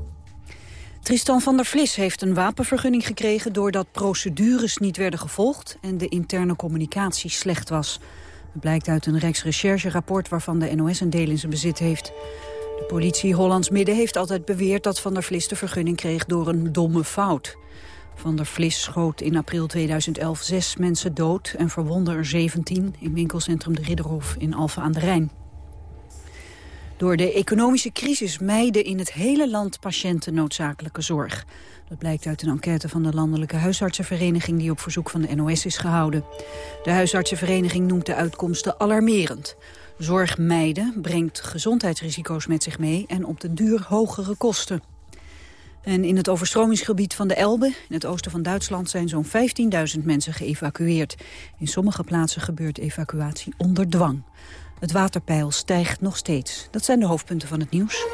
Tristan van der Vlis heeft een wapenvergunning gekregen... doordat procedures niet werden gevolgd en de interne communicatie slecht was. Dat blijkt uit een Rijksrecherche-rapport waarvan de NOS een deel in zijn bezit heeft. De politie Hollands Midden heeft altijd beweerd dat Van der Vlis de vergunning kreeg door een domme fout. Van der Vlis schoot in april 2011 zes mensen dood en verwondde er 17 in winkelcentrum De Ridderhof in Alphen aan de Rijn. Door de economische crisis mijden in het hele land patiënten noodzakelijke zorg. Dat blijkt uit een enquête van de Landelijke Huisartsenvereniging... die op verzoek van de NOS is gehouden. De Huisartsenvereniging noemt de uitkomsten alarmerend. Zorg mijden brengt gezondheidsrisico's met zich mee... en op de duur hogere kosten. En in het overstromingsgebied van de Elbe, in het oosten van Duitsland... zijn zo'n 15.000 mensen geëvacueerd. In sommige plaatsen gebeurt evacuatie onder dwang. Het waterpeil stijgt nog steeds. Dat zijn de hoofdpunten van het nieuws.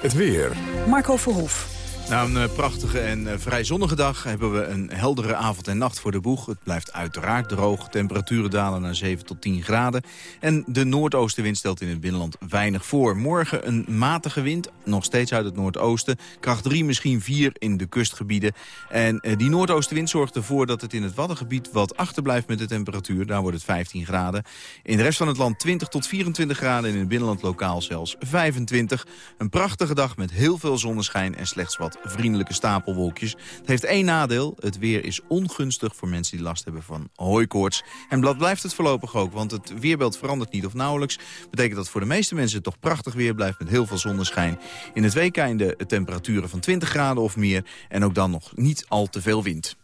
Het weer.
Marco Verhoef.
Na een eh, prachtige en eh, vrij zonnige dag hebben we een heldere avond en nacht voor de boeg. Het blijft uiteraard droog. Temperaturen dalen naar 7 tot 10 graden. En de noordoostenwind stelt in het binnenland weinig voor. Morgen een matige wind, nog steeds uit het noordoosten. Kracht 3, misschien 4 in de kustgebieden. En eh, die noordoostenwind zorgt ervoor dat het in het Waddengebied wat achterblijft met de temperatuur. Daar wordt het 15 graden. In de rest van het land 20 tot 24 graden. En in het binnenland lokaal zelfs 25. Een prachtige dag met heel veel zonneschijn en slechts wat vriendelijke stapelwolkjes. Het heeft één nadeel. Het weer is ongunstig voor mensen die last hebben van hooikoorts. En dat blijft het voorlopig ook, want het weerbeeld verandert niet of nauwelijks. Betekent dat voor de meeste mensen het toch prachtig weer blijft met heel veel zonneschijn. In het weekend de temperaturen van 20 graden of meer. En ook dan nog niet al te veel wind.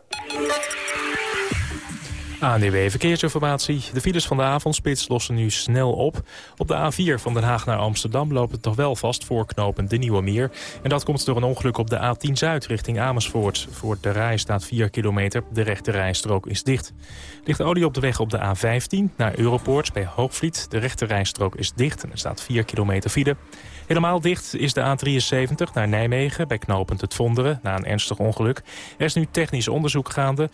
ANDW Verkeersinformatie. De files van de avondspits lossen nu snel op. Op de A4 van Den Haag naar Amsterdam loopt het toch wel vast voor knopen de Nieuwe Meer. En dat komt door een ongeluk op de A10 Zuid richting Amersfoort. Voor de rij staat 4 kilometer. De rechte rijstrook is dicht. Ligt olie op de weg op de A15 naar Europoort bij Hoogvliet. De rechte rijstrook is dicht en er staat 4 kilometer file. Helemaal dicht is de A73 naar Nijmegen bij knooppunt Het Vonderen na een ernstig ongeluk. Er is nu technisch onderzoek gaande.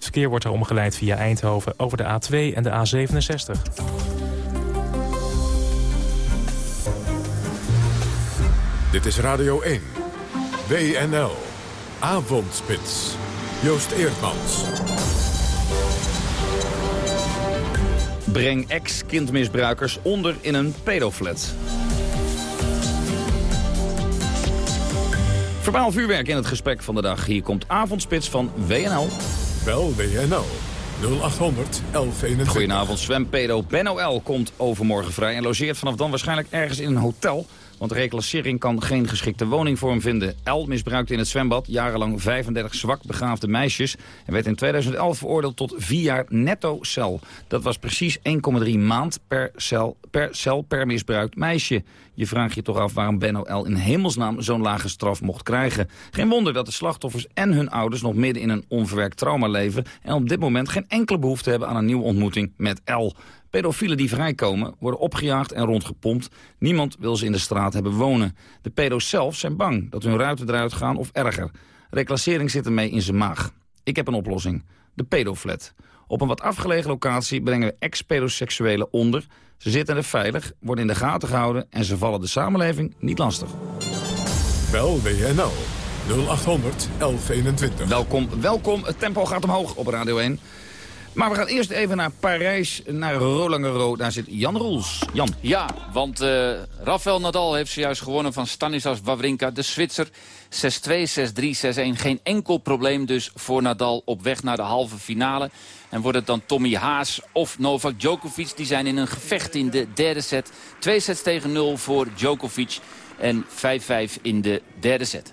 Het verkeer wordt er omgeleid via Eindhoven over de A2 en de A67.
Dit is Radio 1. WNL. Avondspits. Joost Eerdmans.
Breng ex-kindmisbruikers onder in een pedoflat. Verbaal vuurwerk in het gesprek van de dag. Hier komt avondspits van WNL.
Wel WNL. 0800 1121.
Goedenavond, zwempedo Benno L. komt overmorgen vrij... en logeert vanaf dan waarschijnlijk ergens in een hotel... Want reclassering kan geen geschikte woning voor hem vinden. El misbruikte in het zwembad jarenlang 35 zwak begaafde meisjes... en werd in 2011 veroordeeld tot vier jaar netto cel. Dat was precies 1,3 maand per cel, per cel per misbruikt meisje. Je vraagt je toch af waarom Benno L. in hemelsnaam zo'n lage straf mocht krijgen. Geen wonder dat de slachtoffers en hun ouders nog midden in een onverwerkt trauma leven... en op dit moment geen enkele behoefte hebben aan een nieuwe ontmoeting met L. Pedofielen die vrijkomen worden opgejaagd en rondgepompt. Niemand wil ze in de straat hebben wonen. De pedo's zelf zijn bang dat hun ruiten eruit gaan of erger. Reclassering zit ermee in zijn maag. Ik heb een oplossing. De pedoflat. Op een wat afgelegen locatie brengen we ex-pedoseksuelen onder. Ze zitten er veilig, worden in de gaten gehouden... en ze vallen de samenleving niet lastig.
Bel WNL 0800 1121.
Welkom, welkom. Het tempo gaat omhoog op Radio 1. Maar we gaan eerst even naar Parijs, naar Roland Garros. Daar zit Jan Roels. Jan.
Ja, want uh, Rafael Nadal heeft zojuist gewonnen van Stanislas Wawrinka, de Zwitser. 6-2, 6-3, 6-1. Geen enkel probleem dus voor Nadal op weg naar de halve finale. En wordt het dan Tommy Haas of Novak Djokovic? Die zijn in een gevecht in de derde set. Twee sets tegen 0 voor Djokovic en 5-5 in de derde set.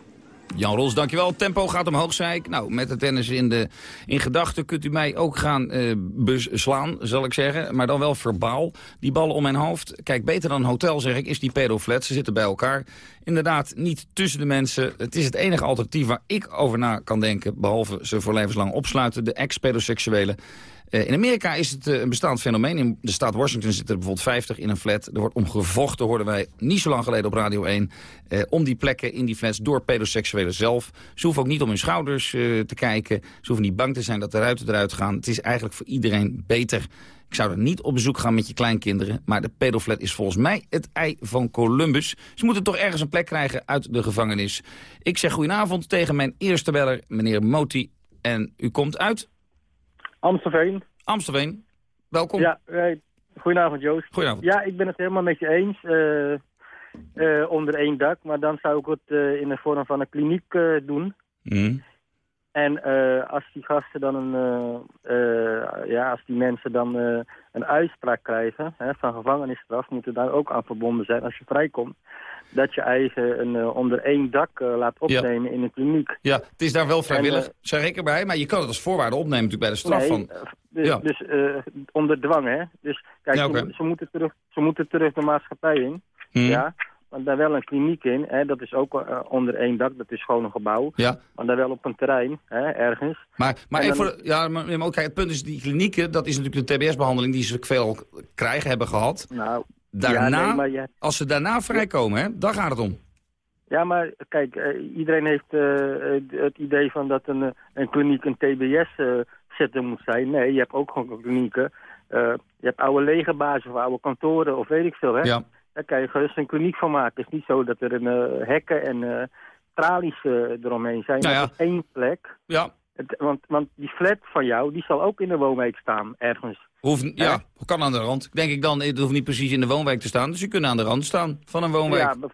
Jan Rols, dankjewel. Tempo gaat omhoog, zei ik. Nou, met de tennis in, de, in gedachten kunt u mij ook gaan uh, beslaan, zal ik zeggen. Maar dan wel verbaal. Die ballen om mijn hoofd. Kijk, beter dan hotel, zeg ik, is die pedoflat. Ze zitten bij elkaar. Inderdaad, niet tussen de mensen. Het is het enige alternatief waar ik over na kan denken... behalve ze voor levenslang opsluiten, de ex-pedoseksuelen. Uh, in Amerika is het uh, een bestaand fenomeen. In de staat Washington zitten er bijvoorbeeld 50 in een flat. Er wordt om gevochten, hoorden wij niet zo lang geleden op Radio 1... Uh, om die plekken in die flats door pedoseksuelen zelf. Ze hoeven ook niet om hun schouders te kijken. Ze hoeven niet bang te zijn dat de ruiten eruit gaan. Het is eigenlijk voor iedereen beter. Ik zou er niet op bezoek gaan met je kleinkinderen. Maar de pedoflat is volgens mij het ei van Columbus. Ze moeten toch ergens een plek krijgen uit de gevangenis. Ik zeg goedenavond tegen mijn eerste beller, meneer Moti. En u komt uit...
Amstelveen.
Amstelveen, welkom.
Ja, hey, goedenavond Joost.
Goedenavond.
Ja, ik ben het helemaal met je eens. Uh, uh, onder één dak, maar dan zou ik het uh, in de vorm van een kliniek doen.
Mm.
En als die gasten dan een, ja, als die mensen dan een uitspraak krijgen hè, van gevangenisstraf, moet er daar ook aan verbonden zijn als je vrijkomt dat je eigen een, onder één dak laat opnemen in een kliniek.
Ja, het is daar wel vrijwillig, en, zeg ik erbij. Maar je kan het als voorwaarde opnemen natuurlijk bij de straf
nee,
van...
Dus,
ja.
dus onder dwang, hè. Dus kijk,
Ja,
ze, ze moeten terug, ze moeten terug de maatschappij in.
Hmm.
Ja, maar daar wel een kliniek in. Hè, dat is ook eh, onder één dak, dat is gewoon een gebouw.
Ja.
Maar daar wel op een terrein, hè, ergens.
Maar, maar,
dan-
voor, ja, maar, kijk, het punt is, die klinieken, dat is natuurlijk de TBS-behandeling die ze veel krijgen, hebben gehad.
Nou,
Daarna,
ja, nee, maar je-
als ze daarna vrijkomen, hè, daar gaat het om.
Ja, maar kijk, eh, iedereen heeft eh, het idee van dat een, een kliniek een TBS-zetter moet zijn. Nee, je hebt ook gewoon klinieken. je hebt oude legerbazen of oude kantoren of weet ik veel, hè?
Ja.
Daar kan je gerust een kliniek van maken. Het is niet zo dat er een eh, hekken en eh, tralies eh, eromheen zijn.
Nou ja.
Dat is één plek.
Ja.
Het, want, want die flat van jou, die zal ook in de woonwijk staan, ergens.
Hoeft, ja, kan aan de rand. Denk ik dan, het hoeft niet precies in de woonwijk te staan. Dus je kunt aan de rand staan van een woonwijk.
Ja,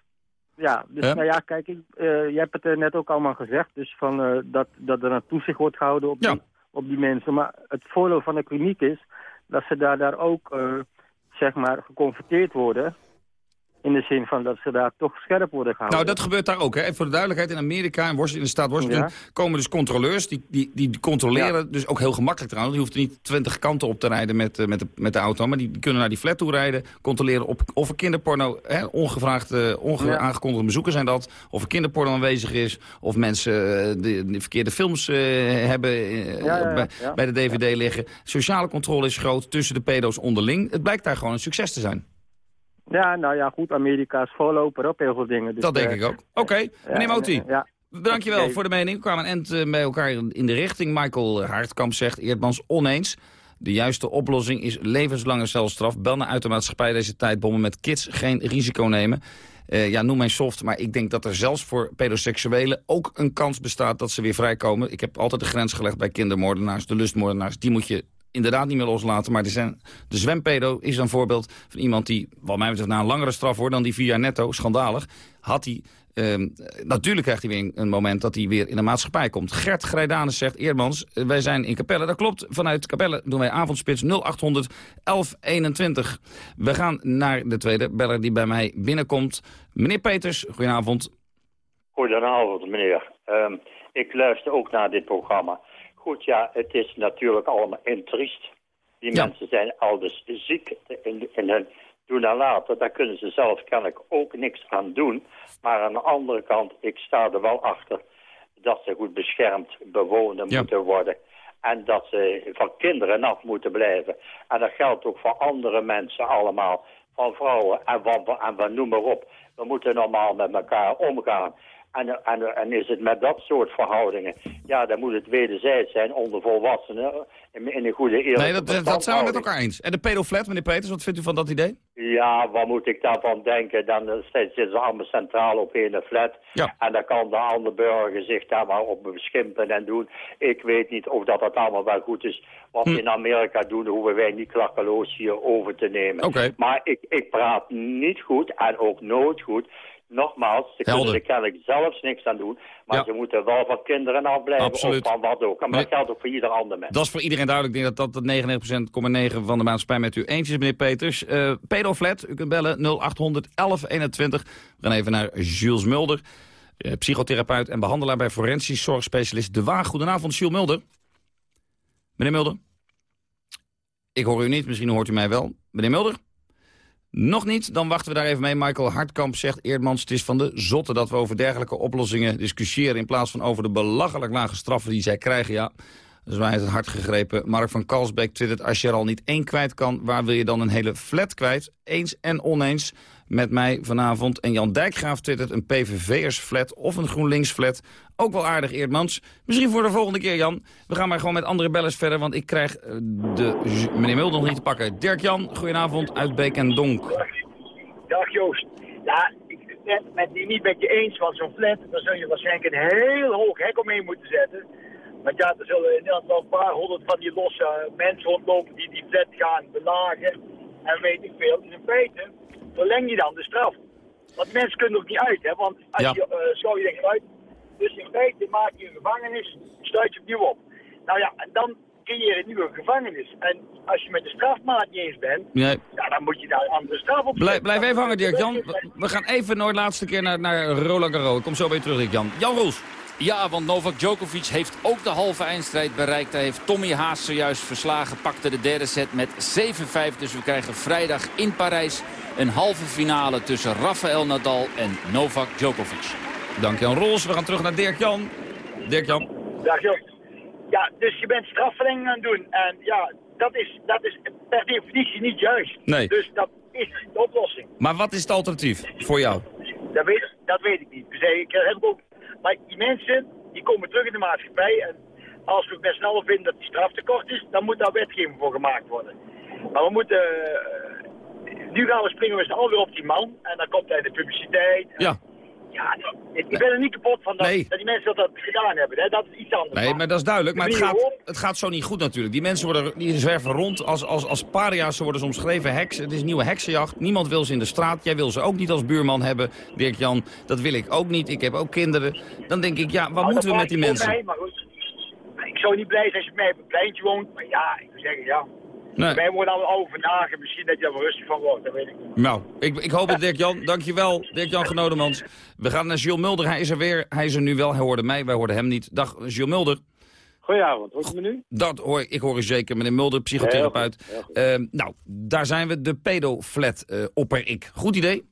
ja dus nou ja, kijk, ik, je hebt het net ook allemaal gezegd. Dus van, dat, dat er een toezicht wordt gehouden op, die, op die mensen. Maar het voordeel van de kliniek is dat ze daar, daar ook, zeg maar, geconfronteerd worden. In de zin van dat ze daar toch scherp worden gehouden.
Nou, dat gebeurt daar ook. Hè. Even voor de duidelijkheid, in Amerika, in, Washington, in de staat Washington...
Ja.
komen dus controleurs, die, die, die controleren, dus ook heel gemakkelijk trouwens. Die hoeft er niet twintig kanten op te rijden met, eh, met, de, met de auto... maar die, kunnen naar die flat toe rijden, controleren op, of er kinderporno... Hè, ongevraagd, eh, onge
Ja.
aangekondigde bezoekers zijn dat... of er kinderporno aanwezig is, of mensen eh, de, de verkeerde films eh, hebben eh, bij, bij de DVD liggen. Sociale controle is groot tussen de pedo's onderling. Het blijkt daar gewoon een succes te zijn.
Ja, nou ja, goed, Amerika is voorloper op heel veel dingen. Dus,
Dat denk
eh,
ik ook. Oké, meneer Moti.
eh, ja.
Dankjewel voor de mening. We kwamen een end eh, bij elkaar in de richting. Michael Haartkamp zegt Eerdmans oneens. De juiste oplossing is levenslange celstraf. Bel uit de maatschappij deze tijdbommen met kids geen risico nemen. Eh, ja, noem mij soft, maar ik denk dat er zelfs voor pedoseksuelen ook een kans bestaat dat ze weer vrijkomen. Ik heb altijd de grens gelegd bij kindermoordenaars, de lustmoordenaars. Die moet je inderdaad niet meer loslaten. Maar zijn, de zwempedo is een voorbeeld van iemand die, wat mij betreft, na een langere straf hoor dan die vier jaar netto, schandalig, had hij... ehm, natuurlijk krijgt hij weer een, moment dat hij weer in de maatschappij komt. Gert Grijdanus zegt, Eerdmans, eh, wij zijn in Capelle. Dat klopt, vanuit Capelle doen wij avondspits 0800 1121. We gaan naar de tweede beller die bij mij binnenkomt. Meneer Peters, goedenavond.
Goedenavond, meneer. Ehm, ik luister ook naar dit programma. Goed, ja, het is natuurlijk allemaal intriest. Die mensen zijn al dus ziek in, in hun doen en laten. Daar kunnen ze zelf kennelijk ook niks aan doen. Maar aan de andere kant, ik sta er wel achter dat ze goed beschermd bewonen moeten worden. En dat ze van kinderen af moeten blijven. En dat geldt ook voor andere mensen allemaal. Van vrouwen en van, en van noem maar op. We moeten normaal met elkaar omgaan. En, en, en is het met dat soort verhoudingen, ja, dan moet het wederzijds zijn onder volwassenen in, in een goede eerlijke
Nee, dat, dat, zijn we met elkaar eens. En de pedoflat, meneer Peters, wat vindt u van dat idee?
Ja, wat moet ik daarvan denken? Dan eh, zitten ze allemaal centraal op één flat.
Ja.
En dan kan de andere burger zich daar maar op beschimpen en doen. Ik weet niet of dat, dat allemaal wel goed is. Wat
Hm.
in Amerika doen, hoeven wij niet klakkeloos hier over te nemen. Maar ik, ik praat niet goed en ook nooit goed. Nogmaals, ze kunnen
Helder.
er kennelijk zelfs niks aan doen. Maar
Ja.
ze moeten wel van kinderen afblijven
Absoluut.
of van wat ook. Maar
Nee.
dat geldt ook voor ieder ander mens.
Dat is voor iedereen duidelijk. Ik denk dat dat de 99,9% van de maatschappij met u eens is, meneer Peters. Pedoflat, u kunt bellen 0800 1121. We gaan even naar Jules Mulder, eh, psychotherapeut en behandelaar bij forensisch zorgspecialist De Waag. Goedenavond, Jules Mulder. Meneer Mulder? Ik hoor u niet, misschien hoort u mij wel. Meneer Mulder? Nog niet, dan wachten we daar even mee. Michael Hartkamp zegt, Eerdmans, het is van de zotte dat we over dergelijke oplossingen discussiëren... in plaats van over de belachelijk lage straffen die zij krijgen, ja. Dat is mij het hart gegrepen. Mark van Kalsbeek twittert, als je er al niet één kwijt kan... waar wil je dan een hele flat kwijt? Eens en oneens met mij vanavond. En Jan Dijkgraaf twittert een PVV'ers-flat of een GroenLinks-flat. Ook wel aardig, Eerdmans. Misschien voor de volgende keer, Jan. We gaan maar gewoon met andere bellers verder... want ik krijg eh, de meneer Mulder nog niet te pakken. Dirk-Jan, goedenavond uit Beek en Donk.
Dag Joost. Ja, ik ben het niet met je eens, want zo'n flat, daar zul je waarschijnlijk een heel hoog hek omheen moeten zetten. Want ja, er zullen in Nederland wel een paar honderd van die losse mensen rondlopen die die flat gaan belagen. En weet ik veel. Dus in feite verleng je dan de straf. Want mensen kunnen ook niet uit, hè. Want als
Ja.
je uh, schouw je denkt uit. Dus in feite maak je een gevangenis, sluit je opnieuw op. Nou ja, en dan creëer je een nieuwe gevangenis. En als je met de strafmaat niet eens bent,
Nee.
ja, dan moet je daar een andere straf op
Blijf,
zetten.
blijf even hangen, Dirk-Jan. We- We gaan even nog de laatste keer naar, naar Roland Garros. Ik kom zo bij je terug, Dirk-Jan. Jan Roels.
Ja, want Novak Djokovic heeft ook de halve eindstrijd bereikt. Hij heeft Tommy Haas zojuist verslagen, pakte de derde set met 7-5. Dus we krijgen vrijdag in Parijs een halve finale tussen Rafael Nadal en Novak Djokovic.
Dank Jan Roels. We gaan terug naar Dirk-Jan. Dirk-Jan.
Dag Joost. Ja, dus je bent strafverlenging aan het doen. En ja, dat is, dat is per definitie niet juist.
Nee.
Dus dat is de oplossing.
Maar wat is het alternatief voor jou?
Dat weet, dat weet ik niet. Dus ik heb ook, maar die mensen, die komen terug in de maatschappij. En als we z'n allen vinden dat die straf te kort is, dan moet daar wetgeving voor gemaakt worden. Maar we moeten... eh, nu gaan we springen we allen weer op die man. En dan komt hij de publiciteit.
Ja.
Ja, nou, ik, ben er niet kapot van dat,
Nee.
dat die mensen dat, gedaan hebben. Hè? Dat is iets anders.
Nee, maar dat is duidelijk. Maar het gaat, het gaat zo niet goed natuurlijk. Die mensen worden, die zwerven rond als, als, als paria's. Ze worden soms omschreven heks. Het is een nieuwe heksenjacht. Niemand wil ze in de straat. Jij wil ze ook niet als buurman hebben, Dirk-Jan. Dat wil ik ook niet. Ik heb ook kinderen. Dan denk ik, ja, wat
Nou,
moeten we met die mensen?
mij, maar goed. Ik zou niet blij zijn als je mij op een pleintje woont. Maar ja, ik zou zeggen, ja.
Nee.
Wij worden allemaal over vandaag en misschien dat je er wel rustig van wordt. Dat weet ik niet.
Nou, ik, ik hoop het, Dirk-Jan. Dankjewel, Dirk-Jan Genodemans. We gaan naar Jules Mulder. Hij is er weer. Hij is er nu wel. Hij hoorde mij. Wij hoorden hem niet. Dag, Jules Mulder.
Goedenavond, hoort u me nu?
Dat hoor ik, ik hoor u zeker, meneer Mulder, psychotherapeut.
Heel goed,
Ehm, nou, daar zijn we, de pedoflat eh opper ik. Goed idee?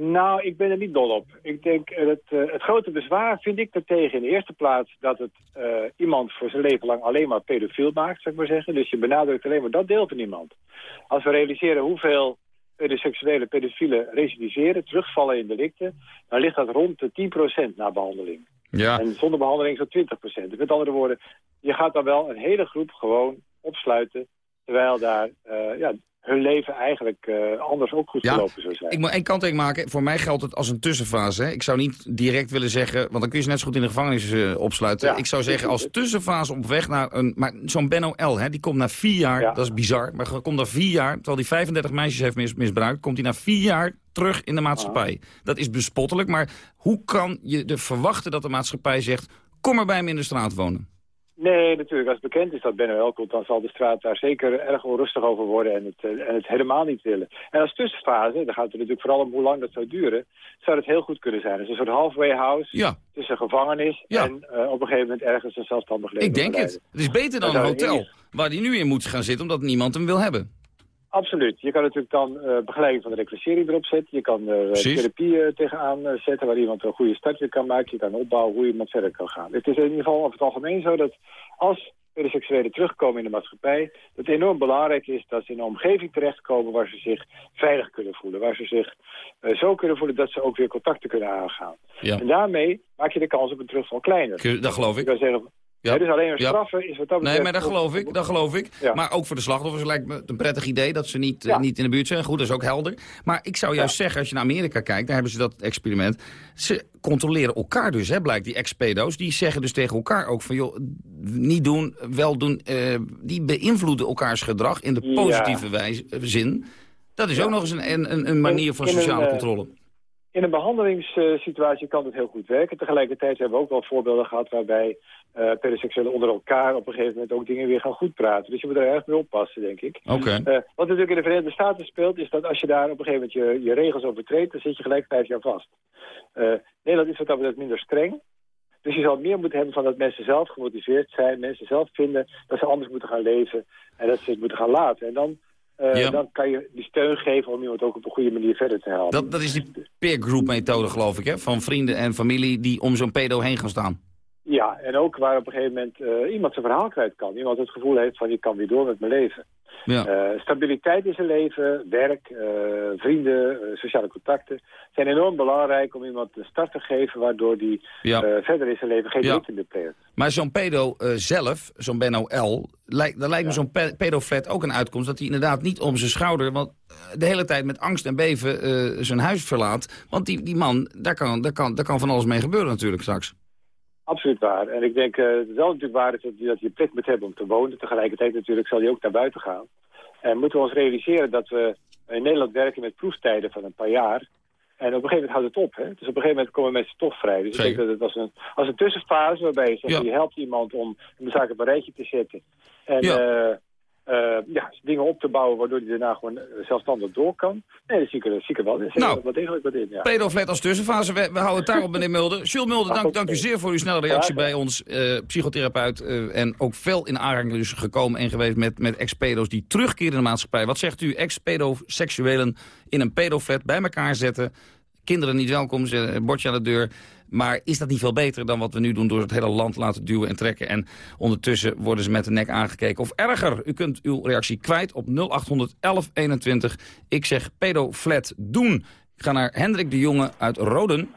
Nou, ik ben er niet dol op. Ik denk, eh, het, eh, het grote bezwaar vind ik daartegen in de eerste plaats... dat het eh, iemand voor zijn leven lang alleen maar pedofiel maakt, zou ik maar zeggen. Dus je benadrukt alleen maar dat deel van iemand. Als we realiseren hoeveel pedoseksuele pedofielen recidiveren, terugvallen in delicten... dan ligt dat rond de 10% na behandeling.
Ja.
En zonder behandeling zo'n 20%. Dus met andere woorden, je gaat dan wel een hele groep gewoon opsluiten... terwijl daar ja, hun leven eigenlijk eh, anders ook goed
Ja,
gelopen zou zijn.
Ik moet één kanttekening maken. Voor mij geldt het als een tussenfase. Hè. Ik zou niet direct willen zeggen, want dan kun je ze net zo goed in de gevangenis eh, opsluiten.
Ja,
ik zou zeggen als tussenfase op weg naar een... Maar zo'n Benno L, hè, die komt na vier jaar, dat is bizar, maar komt na vier jaar, terwijl hij 35 meisjes heeft mis- misbruikt, komt hij na vier jaar terug in de maatschappij. Dat is bespottelijk, maar hoe kan je er verwachten dat de maatschappij zegt, kom maar bij me in de straat wonen?
Nee, natuurlijk. Als het bekend is dat Ben wel komt, dan zal de straat daar zeker erg onrustig over worden en het, eh, en het helemaal niet willen. En als tussenfase, dan gaat het natuurlijk vooral om hoe lang dat zou duren, zou het heel goed kunnen zijn. Dus een soort halfway house
Ja.
tussen gevangenis en eh, op een gegeven moment ergens een zelfstandig leven
Ik denk het. Het is beter dan een hotel, waar hij nu in moet gaan zitten, omdat niemand hem wil hebben.
Absoluut. Je kan natuurlijk dan eh, begeleiding van de reclassering erop zetten. Je kan er eh, therapie eh, tegenaan zetten waar iemand een goede start weer kan maken. Je kan opbouwen hoe iemand verder kan gaan. Het is in ieder geval over het algemeen zo dat als pedoseksuelen terugkomen in de maatschappij... dat het enorm belangrijk is dat ze in een omgeving terechtkomen... waar ze zich veilig kunnen voelen. Waar ze zich zo kunnen voelen dat ze ook weer contacten kunnen aangaan.
Ja.
En daarmee maak je de kans op een terugval kleiner.
Dat geloof ik.
kan zeggen,
Ja.
dus alleen een
Ja.
straffen is wat dat
Nee, maar dat geloof ik. Dat geloof ik.
Ja.
Maar ook voor de slachtoffers lijkt me het een prettig idee dat ze niet, eh, niet in de buurt zijn. Goed, dat is ook helder. Maar ik zou juist zeggen, als je naar Amerika kijkt, daar hebben ze dat experiment. Ze controleren elkaar dus, hè, blijkt die ex-pedo's. Die zeggen dus tegen elkaar ook van, joh, niet doen, wel doen. eh, die beïnvloeden elkaars gedrag in de positieve wijze, zin. Dat is ook nog eens een, een, een manier van
In
sociale
eh,
controle.
In een behandelingssituatie kan het heel goed werken. Tegelijkertijd hebben we ook wel voorbeelden gehad waarbij eh pedoseksuelen onder elkaar op een gegeven moment ook dingen weer gaan goed praten. Dus je moet er erg mee oppassen, denk ik.
Oké.
Eh, wat natuurlijk in de Verenigde Staten speelt, is dat als je daar op een gegeven moment je, je regels overtreedt, dan zit je gelijk vijf jaar vast. Eh, Nederland is wat dat betreft minder streng. Dus je zal meer moeten hebben van dat mensen zelf gemotiveerd zijn, mensen zelf vinden dat ze anders moeten gaan leven en dat ze het moeten gaan laten. En dan,
Ja.
dan kan je die steun geven om iemand ook op een goede manier verder te helpen.
Dat, dat is die peer group methode, geloof ik, hè? Van vrienden en familie die om zo'n pedo heen gaan staan.
Ja, en ook waar op een gegeven moment eh, iemand zijn verhaal kwijt kan. Iemand het gevoel heeft van ik kan weer door met mijn leven.
Ja.
Eh, stabiliteit in zijn leven, werk, eh, vrienden, sociale contacten... zijn enorm belangrijk om iemand een start te geven... waardoor die
Ja.
verder in zijn leven geen
Ja.
druk meer pleegt.
Maar zo'n pedo zelf, zo'n Benno L, lijkt, dan lijkt me zo'n pe pedoflat ook een uitkomst... dat hij inderdaad niet om zijn schouder, want de hele tijd met angst en beven zijn huis verlaat. Want die, die man, daar kan, daar, kan, daar kan van alles mee gebeuren natuurlijk straks.
Absoluut waar. En ik denk dat het wel natuurlijk waar is dat dat een plek moet hebben om te wonen. Tegelijkertijd natuurlijk zal hij ook naar buiten gaan. En moeten we ons realiseren dat we in Nederland werken met proeftijden van een paar jaar. En op een gegeven moment houdt het op. Hè? Dus op een gegeven moment komen mensen toch vrij. Dus ik denk dat het als een, als een tussenfase waarbij je zegt,
Ja.
je helpt iemand om de zaak op een rijtje te zetten. En
Ja.
eh, eh, ja, dingen op te bouwen waardoor hij daarna gewoon eh, zelfstandig door kan. Nee, dat zie ik er, zie ik er wel in.
Nou,
wat degelijk wat in, ja.
Pedoflat als tussenfase, we, we houden het daarop, meneer Mulder. Jules Mulder, dank, dank u zeer voor uw snelle reactie bij ons. eh, psychotherapeut en ook veel in aanraking dus gekomen en geweest met, met ex-pedo's die terugkeren in de maatschappij. Wat zegt u, ex-pedoseksuelen in een pedoflat bij elkaar zetten... Kinderen niet welkom, bordje aan de deur. Maar is dat niet veel beter dan wat we nu doen door het hele land laten duwen en trekken? En ondertussen worden ze met de nek aangekeken. Of erger, u kunt uw reactie kwijt op 0800 1121. Ik zeg pedoflat doen. Ik ga naar Hendrik de Jonge uit Roden.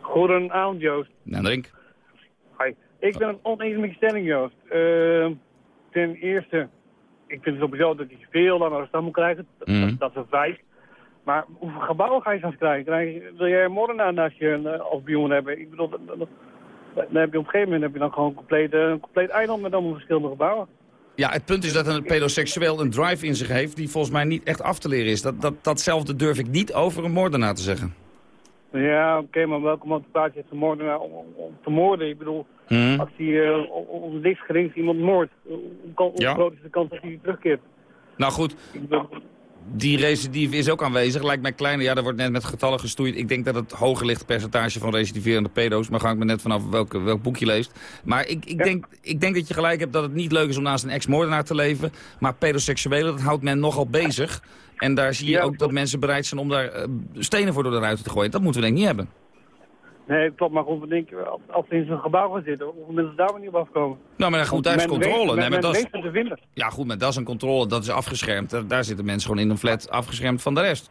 Goedenavond, Joost.
Hendrik.
Hi. Ik ben het oneens met je stelling, Joost. Eh, ten eerste, ik vind het sowieso dat hij veel langer stand moet krijgen. Dat,
Mhm.
dat, dat is een feit. Maar hoeveel gebouwen ga je zelfs krijgen? Krijg wil jij een moordenaar naast je eh, als buurman hebben? Ik bedoel, dat, dat- dat- dan heb je op een gegeven moment heb je dan gewoon een compleet, eh, een compleet eiland met allemaal verschillende gebouwen.
Ja, het punt is dat een pedoseksueel een drive in zich heeft... die volgens mij niet echt af te leren is. Dat, dat, datzelfde durf ik niet over een moordenaar te zeggen.
Ja, oké, maar welke motivatie heeft een moordenaar om, om, te moorden? Ik bedoel,
Mhm.
als hij uh, om niks iemand moordt, hoe,
Ja.
groot is de kans dat hij terugkeert?
Nou goed, die recidive is ook aanwezig. Lijkt mij kleiner. Ja, daar wordt net met getallen gestoeid. Ik denk dat het hoger ligt, percentage van recidiverende pedo's. Maar ga ik me net vanaf welk, welk boek je leest. Maar ik, ik, denk, ik denk dat je gelijk hebt dat het niet leuk is om naast een ex-moordenaar te leven. Maar pedoseksuelen, dat houdt men nogal bezig. En daar zie je ook dat mensen bereid zijn om daar eh, stenen voor door de ruiten te gooien. Dat moeten we denk ik niet hebben.
Nee, klopt, maar goed, we denken, als, ze in zo'n gebouw gaan zitten, hoeveel mensen daar wel niet op afkomen?
Nou, maar goed, daar is controle.
weet-
Nee, maar dat is-
te vinden.
Ja goed, maar dat is een controle, dat is afgeschermd. Daar, daar zitten mensen gewoon in een flat afgeschermd van de rest.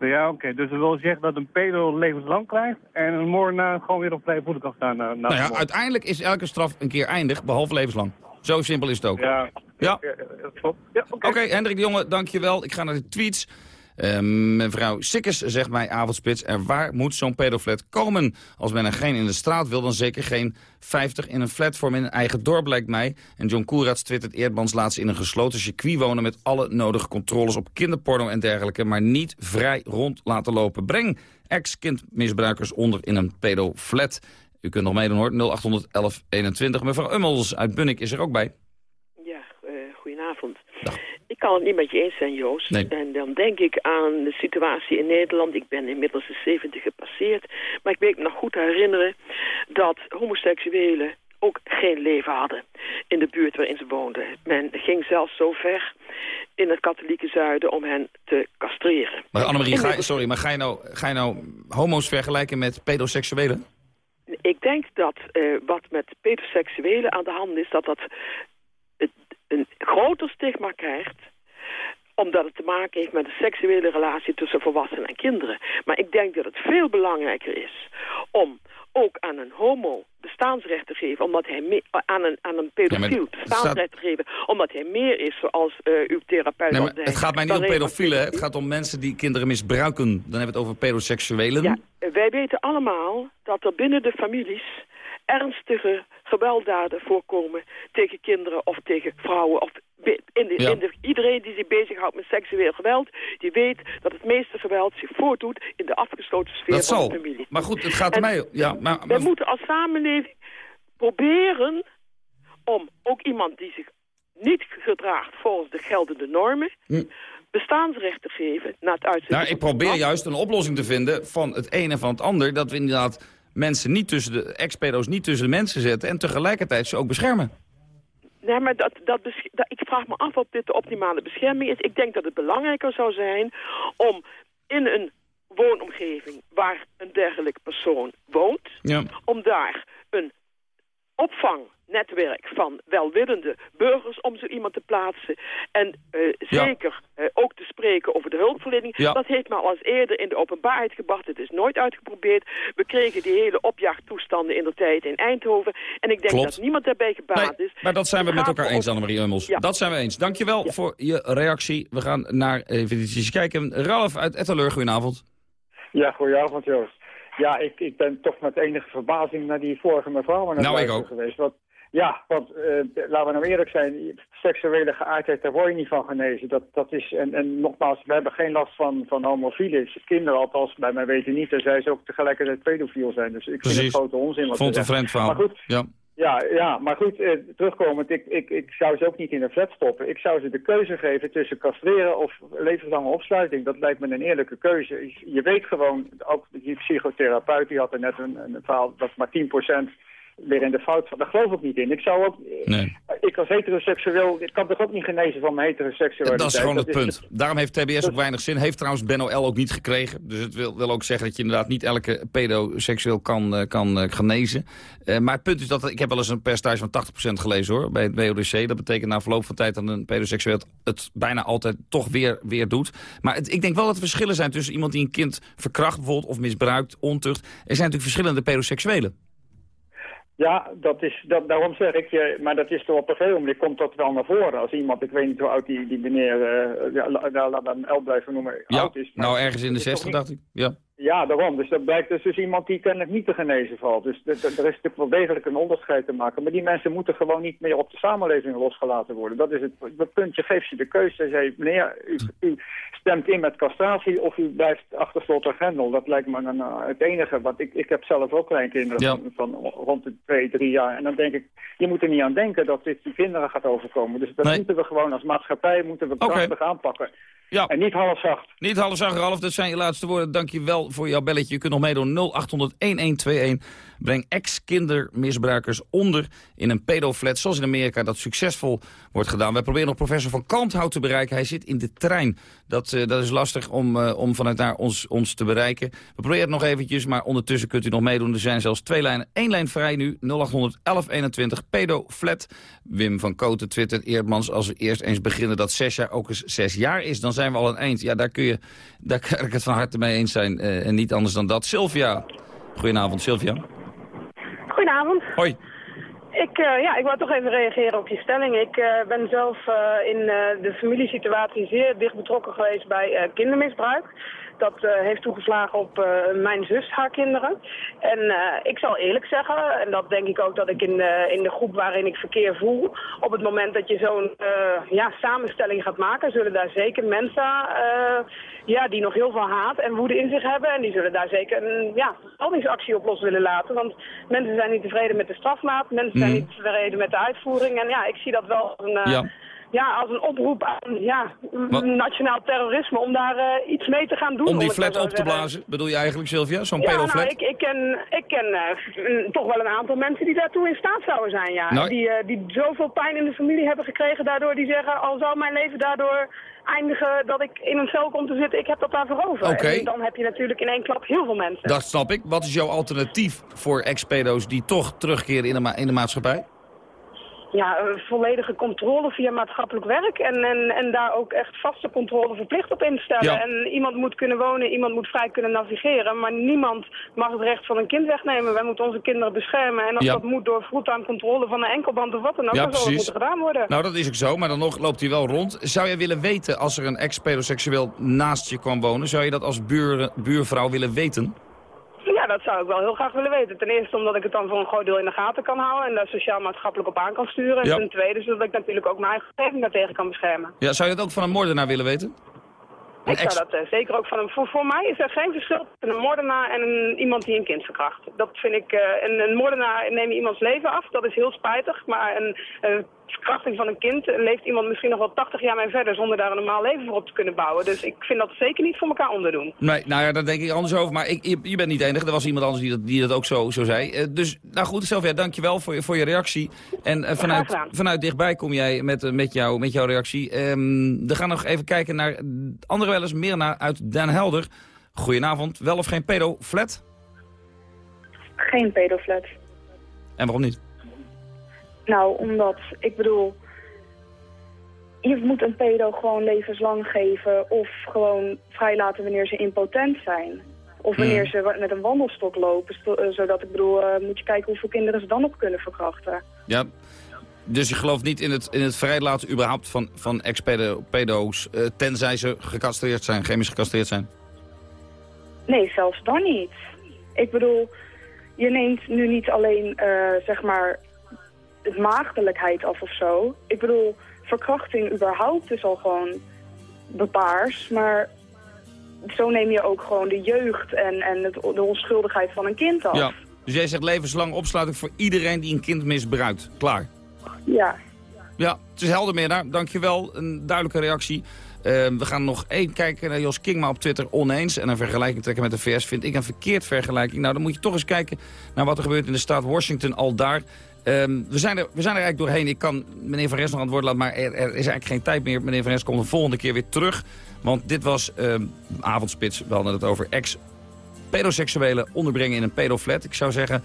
Ja, oké, dus dat wil zeggen dat een pedo levenslang krijgt en een moordenaar gewoon weer op vrije voeten kan staan. na- na
Nou ja, uiteindelijk is elke straf een keer eindig, behalve levenslang. Zo simpel is het ook.
Ja,
Ja.
dat klopt. Ja, oké.
Oké, Hendrik de Jonge, dankjewel. Ik ga naar de tweets. Mevrouw Sikkers zegt mij, avondspits, en waar moet zo'n pedoflat komen? Als men er geen in de straat wil, dan zeker geen 50 in een flatvorm in een eigen dorp, lijkt mij. En John Koerats twittert Eerdmans laatst in een gesloten circuit wonen... met alle nodige controles op kinderporno en dergelijke... maar niet vrij rond laten lopen. Breng ex-kindmisbruikers onder in een pedoflat. U kunt nog meedoen hoor, 0800 1121. Mevrouw Ummels uit Bunnik is er ook bij.
Eh. Ik kan het niet met je eens zijn, Joost.
Nee.
En dan denk ik aan de situatie in Nederland. Ik ben inmiddels de 70 gepasseerd. Maar ik weet me nog goed herinneren dat homoseksuelen ook geen leven hadden in de buurt waarin ze woonden. Men ging zelfs zo ver in het katholieke zuiden om hen te castreren.
Maar Annemarie, ga, je-
Inmiddels-
sorry, maar ga je, nou, ga je nou homo's vergelijken met pedoseksuelen?
ik denk dat uh, wat met pedoseksuelen aan de hand is... dat dat een groter stigma krijgt omdat het te maken heeft met een seksuele relatie tussen volwassenen en kinderen. Maar ik denk dat het veel belangrijker is om ook aan een homo bestaansrecht te geven, omdat hij meer, aan een, aan een pedofiel ja, bestaansrecht te geven, omdat hij meer is zoals uh, uw therapeut
nee, Het gaat mij niet om pedofielen, het gaat om mensen die kinderen misbruiken. Dan hebben we het over pedoseksuelen.
Ja, wij weten allemaal dat er binnen de families ernstige gewelddaden voorkomen tegen kinderen of tegen vrouwen of in de, in de, iedereen die zich bezighoudt met seksueel geweld... die weet dat het meeste geweld zich voordoet in de afgesloten sfeer
dat
van
zal.
de familie.
Maar goed, het gaat mij... Ja, maar,
Wij moeten als samenleving proberen om ook iemand die zich niet gedraagt volgens de geldende normen... Hm. bestaansrecht te geven naar het uitzetten.
Nou, ik probeer juist een oplossing te vinden van het ene en van het ander... dat we inderdaad mensen niet tussen de ex-pedo's niet tussen de mensen zetten... en tegelijkertijd ze ook beschermen.
Nee, maar dat, dat, dat, ik vraag me af of dit de optimale bescherming is. Ik denk dat het belangrijker zou zijn om in een woonomgeving waar een dergelijke persoon woont...
Ja.
om daar een opvang netwerk van welwillende burgers om zo iemand te plaatsen. En uh, zeker uh, ook te spreken over de hulpverlening.
Ja.
Dat heeft me al eens eerder in de openbaarheid gebracht. Het is nooit uitgeprobeerd. We kregen die hele opjachttoestanden in de tijd in Eindhoven. En ik denk
Klopt.
dat niemand daarbij gebaat
nee,
is.
Maar dat zijn we met elkaar eens, Annemarie Eumels.
Ja.
Dat zijn we eens. Dankjewel voor je reactie. We gaan naar even eens kijken. Ralf uit Etteleur, goedenavond.
Ja, goedenavond Joost. Ja, ik, ik ben toch met enige verbazing naar die vorige mevrouw het
Nou, ik ook.
geweest. Want, ja, want eh, laten we nou eerlijk zijn, seksuele geaardheid, daar word je niet van genezen. Dat, dat is, en, en nogmaals, we hebben geen last van, van homofielen. Kinderen althans, bij mij weten niet, en zij ze ook tegelijkertijd pedofiel zijn. Dus ik vind het
Precies.
grote onzin. wat
Vond een vreemd verhaal.
Maar goed,
Ja.
Ja, ja, maar goed, eh, terugkomend, ik, ik, ik zou ze ook niet in een flat stoppen. Ik zou ze de keuze geven tussen castreren of levenslange opsluiting. Dat lijkt me een eerlijke keuze. Je- weet gewoon, ook die psychotherapeut die had er net een, een verhaal dat maar 10% weer in de fout zat. Daar geloof ik niet in. Ik zou ook,
Nee.
ik als heteroseksueel, ik kan toch ook niet genezen van mijn heteroseksualiteit.
Dat is gewoon het punt. Daarom heeft TBS ook weinig zin. Heeft trouwens Ben OL ook niet gekregen. Dus het wil, wil ook zeggen dat je inderdaad niet elke pedoseksueel kan, eh, kan eh, genezen. Eh, maar het punt is dat, ik heb wel eens een percentage van 80% gelezen hoor, bij het BODC. Dat betekent na verloop van tijd dat een pedoseksueel het, het bijna altijd toch weer, weer doet. Maar het- ik denk wel dat er verschillen zijn tussen iemand die een kind verkracht bijvoorbeeld of misbruikt, ontucht. Er zijn natuurlijk verschillende pedoseksuelen.
Ja, dat is, dat, daarom zeg ik je, maar dat is toch op een gegeven moment komt dat wel naar voren. Als iemand, ik weet niet hoe oud die, die meneer, eh ja, la- la- laat hem L blijven noemen,
Ja,
oud is.
nou ergens in de
het is toch
60
niet-
dacht ik. Ja.
Ja, daarom. Dus dat blijkt dus, dus iemand die kennelijk niet te genezen valt. Dus er is natuurlijk wel degelijk een onderscheid te maken. Maar die mensen moeten gewoon niet meer op de samenleving losgelaten worden. Dat is het, het punt. Je geeft ze de keuze. Zei, meneer, u, u stemt in met castratie of u blijft achter slot en grendel. Dat lijkt me dan, eh, het enige. Want ik, ik heb zelf ook kleinkinderen
Ja.
van, van rond de twee, drie jaar. En dan denk ik, je moet er niet aan denken dat dit die kinderen gaat overkomen. Dus dat
Nee.
moeten we gewoon als maatschappij moeten we krachtig aanpakken.
Ja.
En niet halfzacht.
Niet half zacht, Ralf. Dat zijn je laatste woorden. Dank je wel voor jouw belletje. Je kunt nog meedoen 0800-1121. Breng ex-kindermisbruikers onder in een pedoflat. Zoals in Amerika dat succesvol wordt gedaan. Wij proberen nog professor van Kalmthout te bereiken. Hij zit in de trein. Dat, eh, dat is lastig om, eh, om vanuit daar ons, ons te bereiken. We proberen het nog eventjes, maar ondertussen kunt u nog meedoen. Er zijn zelfs twee lijnen. Eén lijn vrij nu. 0800 1121 pedoflat. Wim van Koten twittert Eerdmans. Als we eerst eens beginnen dat zes jaar ook eens zes jaar is... dan zijn we al een eind. Ja, daar kun je daar kan ik het van harte mee eens zijn. eh, en niet anders dan dat. Sylvia. Goedenavond, Sylvia.
Goedenavond.
Hoi.
Ik, eh, ja, ik wou toch even reageren op je stelling. Ik eh, ben zelf in de familiesituatie zeer dicht betrokken geweest bij kindermisbruik. Dat eh, heeft toegeslagen op eh, mijn zus, haar kinderen. En eh, ik zal eerlijk zeggen, en dat denk ik ook dat ik in de, in de groep waarin ik verkeer voel... op het moment dat je zo'n ja, samenstelling gaat maken... zullen daar zeker mensen ja, die nog heel veel haat en woede in zich hebben... en die zullen daar zeker een ja, verstandingsactie op los willen laten. Want mensen zijn niet tevreden met de strafmaat, mensen zijn
Mhm.
niet tevreden met de uitvoering. En ja, ik zie dat wel een...
Ja.
Ja, als een oproep aan ja, nationaal terrorisme om daar eh, iets mee te gaan doen.
Om die flat op te blazen, bedoel je eigenlijk, Sylvia? Zo'n
Ja,
pedoflat?
nou, ik, ik ken, ik ken eh, toch wel een aantal mensen die daartoe in staat zouden zijn, ja.
Nou-
Die, eh, die zoveel pijn in de familie hebben gekregen daardoor, die zeggen, al zou mijn leven daardoor eindigen dat ik in een cel kom te zitten, ik heb dat daarvoor over. En dan heb je natuurlijk in één klap heel veel mensen.
Dat snap ik. Wat is jouw alternatief voor ex-pedo's die toch terugkeren in de, ma- in de maatschappij?
Ja, eh, volledige controle via maatschappelijk werk en, en, en daar ook echt vaste controle verplicht op instellen.
Ja.
En iemand moet kunnen wonen, iemand moet vrij kunnen navigeren, maar niemand mag het recht van een kind wegnemen. Wij moeten onze kinderen beschermen en als
Ja.
dat moet door fulltime controle van een enkelband of wat dan ook,
Ja,
dan zal moeten gedaan worden.
Nou, dat is ook zo, maar dan nog loopt hij wel rond. Zou jij willen weten, als er een ex-pedoseksueel naast je kwam wonen... zou je dat als buur, buurvrouw willen weten?
Dat zou ik wel heel graag willen weten. Ten eerste omdat ik het dan voor een groot deel in de gaten kan houden en daar sociaal-maatschappelijk op aan kan sturen. En ten tweede zodat ik natuurlijk ook mijn eigen omgeving daartegen kan beschermen.
Ja, zou je dat ook van een moordenaar willen weten?
Ik zou dat eh, zeker ook van een... Voor, voor mij is er geen verschil tussen een moordenaar en een, iemand die een kind verkracht. Dat vind ik... eh, een, een moordenaar neem je iemands leven af, dat is heel spijtig. Maar een, een verkrachting van een kind leeft iemand misschien nog wel 80 jaar mee verder... zonder daar een normaal leven voor op te kunnen bouwen. Dus ik vind dat zeker niet voor elkaar onderdoen.
Nee, nou ja, daar denk ik anders over. Maar ik, je, je bent niet de enige. Er was iemand anders die dat, die dat ook zo, zo zei. Eh, dus, nou goed, Sylvia, dankjewel voor je, voor je reactie. En eh, vanuit, vanuit dichtbij kom jij met, eh, met, jou, met jouw reactie. Ehm, we gaan nog even kijken naar andere wel eens meer naar uit Den Helder. Goedenavond, wel of geen pedo, flat?
Geen pedoflat.
En waarom niet?
Nou, omdat, ik bedoel... Je moet een pedo gewoon levenslang geven of gewoon vrijlaten wanneer ze impotent zijn. Of wanneer
Hmm.
ze met een wandelstok lopen, eh, zodat ik bedoel, eh, moet je kijken hoeveel kinderen ze dan nog kunnen verkrachten.
Ja. Dus je gelooft niet in het, in het vrijlaten überhaupt van, van ex-pedo's... eh, tenzij ze gecastreerd zijn, chemisch gecastreerd zijn?
Nee, zelfs dan niet. Ik bedoel, je neemt nu niet alleen, zeg maar, maagdelijkheid af of zo. Ik bedoel, verkrachting überhaupt is al gewoon bepaars, maar zo neem je ook gewoon de jeugd en, en het, de onschuldigheid van een kind af.
Ja. Dus jij zegt levenslang opsluiting voor iedereen die een kind misbruikt. Klaar.
Ja.
Ja, het is helder meer daar. Dankjewel. Een duidelijke reactie. Eh, we gaan nog één kijken naar Jos Kingma op Twitter oneens. En een vergelijking trekken met de VS vind ik een verkeerd vergelijking. Nou, dan moet je toch eens kijken naar wat er gebeurt in de staat Washington al daar. Ehm, we, zijn er, we zijn er eigenlijk doorheen. Ik kan meneer Van Res nog aan het woord laten, maar er, is eigenlijk geen tijd meer. Meneer Van Res komt de volgende keer weer terug. Want dit was ehm, avondspits. We hadden het over ex-pedoseksuelen onderbrengen in een pedoflat. Ik zou zeggen,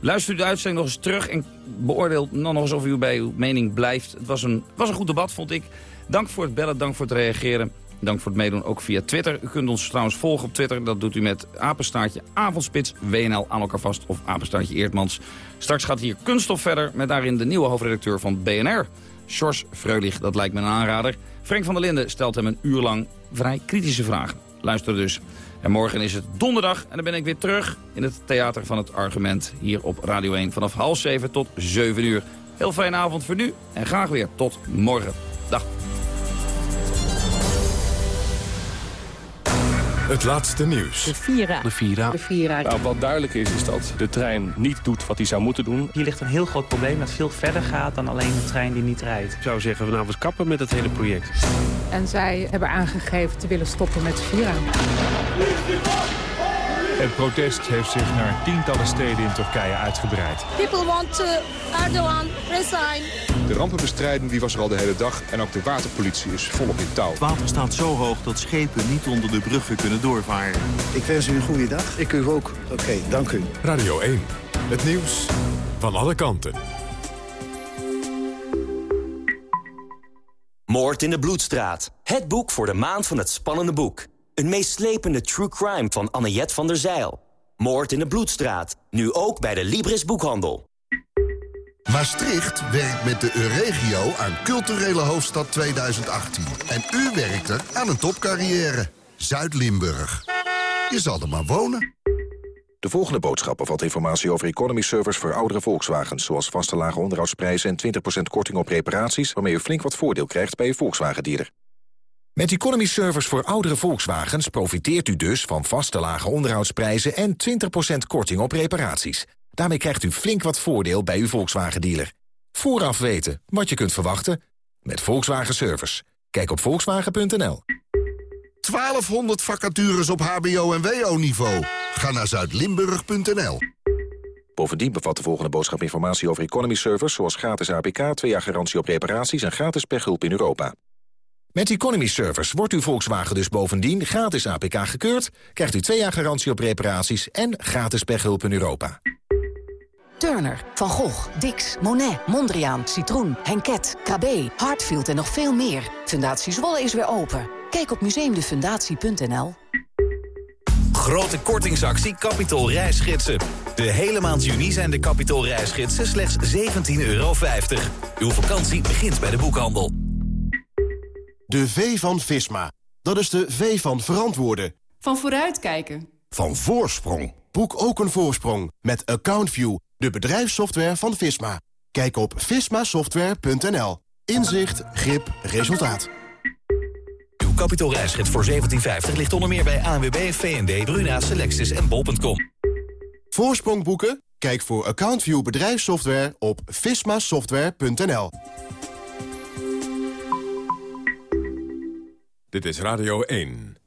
luister u de uitzending nog eens terug... en beoordeel dan nog eens of u bij uw mening blijft. Het was een, was een goed debat, vond ik. Dank voor het bellen, dank voor het reageren. Dank voor het meedoen ook via Twitter. U kunt ons trouwens volgen op Twitter. Dat doet u met apenstaartje avondspits, WNL aan elkaar vast of apenstaartje Eertmans. Straks gaat hier Kunststof verder met daarin de nieuwe hoofdredacteur van BNR. Sjors Freulich, dat lijkt me een aanrader. Frank van der Linden stelt hem een uur lang vrij kritische vragen. Luister dus. En morgen is het donderdag en dan ben ik weer terug in het Theater van het Argument. Hier op Radio 1 vanaf half zeven tot 7 uur. Heel fijne avond voor nu en graag weer tot morgen. Dag.
Het laatste nieuws.
De Vira.
De Vira.
De Vira.
Nou, wat duidelijk is, is dat de trein niet doet wat hij zou moeten doen.
Hier ligt een heel groot probleem dat veel verder gaat dan alleen een trein die niet rijdt.
Ik zou zeggen, vanavond kappen met het hele project.
En zij hebben aangegeven te willen stoppen met de Vira.
Het protest heeft zich naar tientallen steden in Turkije uitgebreid.
People want to Erdogan resign.
De rampenbestrijding die was er al de hele dag en ook de waterpolitie is volop in touw.
Het water staat zo hoog dat schepen niet onder de bruggen kunnen doorvaren.
Ik wens u een goede dag. Ik u ook. Oké, dank u.
Radio 1. Het nieuws van alle kanten.
Moord in de Bloedstraat. Het boek voor de maand van het spannende boek. Een meeslepende true crime van Annet van der Zeil. Moord in de Bloedstraat. Nu ook bij de Libris Boekhandel.
Maastricht werkt met de Euregio aan culturele hoofdstad 2018. En u werkt er aan een topcarrière. Zuid-Limburg. Je zal er maar wonen.
De volgende boodschap bevat informatie over economy servers voor oudere Volkswagens... zoals vaste lage onderhoudsprijzen en 20% korting op reparaties... waarmee u flink wat voordeel krijgt bij uw Volkswagen-dealer.
Met economy servers voor oudere Volkswagens profiteert u dus van vaste lage onderhoudsprijzen en 20% korting op reparaties. Daarmee krijgt u flink wat voordeel bij uw Volkswagen-dealer. Vooraf weten wat je kunt verwachten.
Met Volkswagen Service. Kijk op volkswagen.nl.
1200 vacatures op hbo- en wo-niveau. Ga naar zuidlimburg.nl.
Bovendien bevat de volgende boodschap informatie over economy servers... zoals gratis APK, 2 jaar garantie op reparaties en gratis pechhulp in Europa.
Met Economy Servers wordt uw Volkswagen dus bovendien gratis APK gekeurd... krijgt u 2 jaar garantie op reparaties en gratis pechhulp in Europa.
Turner, Van Gogh, Dix, Monet, Mondriaan, Citroen, Henket, KB, Hartfield en nog veel meer. Fundatie Zwolle is weer open. Kijk op museumdefundatie.nl.
Grote kortingsactie Capitol reisgidsen. De hele maand juni zijn de Capitol reisgidsen slechts 17,50 euro. Uw vakantie begint bij de boekhandel.
De V van Visma. Dat is de V van verantwoorden.
Van vooruitkijken.
Van voorsprong. Boek ook een voorsprong met AccountView, de bedrijfssoftware van Visma. Kijk op vismasoftware.nl. Inzicht, grip, resultaat.
Uw kapitoolreisgids voor 1750 ligt onder meer bij ANWB, VND, Bruna, Selectis en bol.com.
Voorsprong boeken? Kijk voor AccountView bedrijfssoftware op vismasoftware.nl.
Dit is Radio 1.